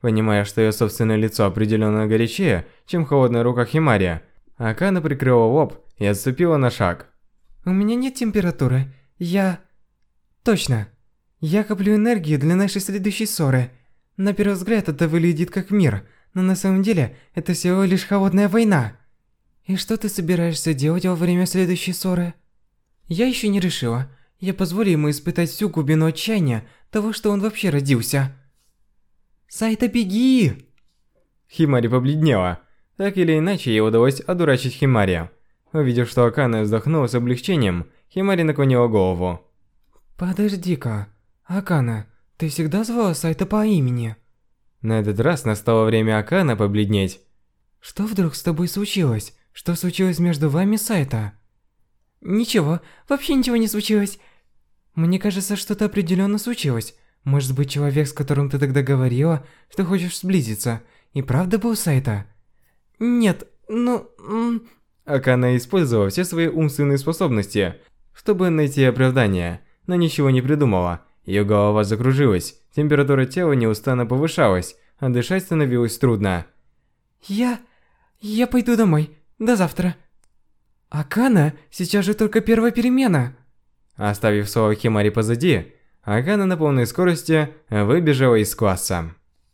Понимая, что ее собственное лицо определенно горячее, чем холодная рука Химари, Акана прикрыла лоб и отступила на шаг. «У меня нет температуры. Я... Точно. Я коплю энергию для нашей следующей ссоры. На первый взгляд это выглядит как мир, но на самом деле это всего лишь холодная война. И что ты собираешься делать во время следующей ссоры? Я еще не решила. Я позволю ему испытать всю глубину отчаяния того, что он вообще родился. Сайта, беги! Химари побледнела. Так или иначе, ей удалось одурачить Химари. Увидев, что Акана вздохнула с облегчением, Химари наклонила голову. Подожди-ка, Акана, ты всегда звала Сайта по имени? На этот раз настало время Акана побледнеть. Что вдруг с тобой случилось? Что случилось между вами, Сайта? Ничего, вообще ничего не случилось. Мне кажется, что-то определенно случилось. Может быть, человек, с которым ты тогда говорила, что хочешь сблизиться, и правда был Сайта? Нет, ну... Акана использовала все свои умственные способности, чтобы найти оправдание, но ничего не придумала, Ее голова закружилась, температура тела неустанно повышалась, а дышать становилось трудно. Я... я пойду домой. До завтра. Акана, сейчас же только первая перемена. Оставив слово Химари позади, Акана на полной скорости выбежала из класса.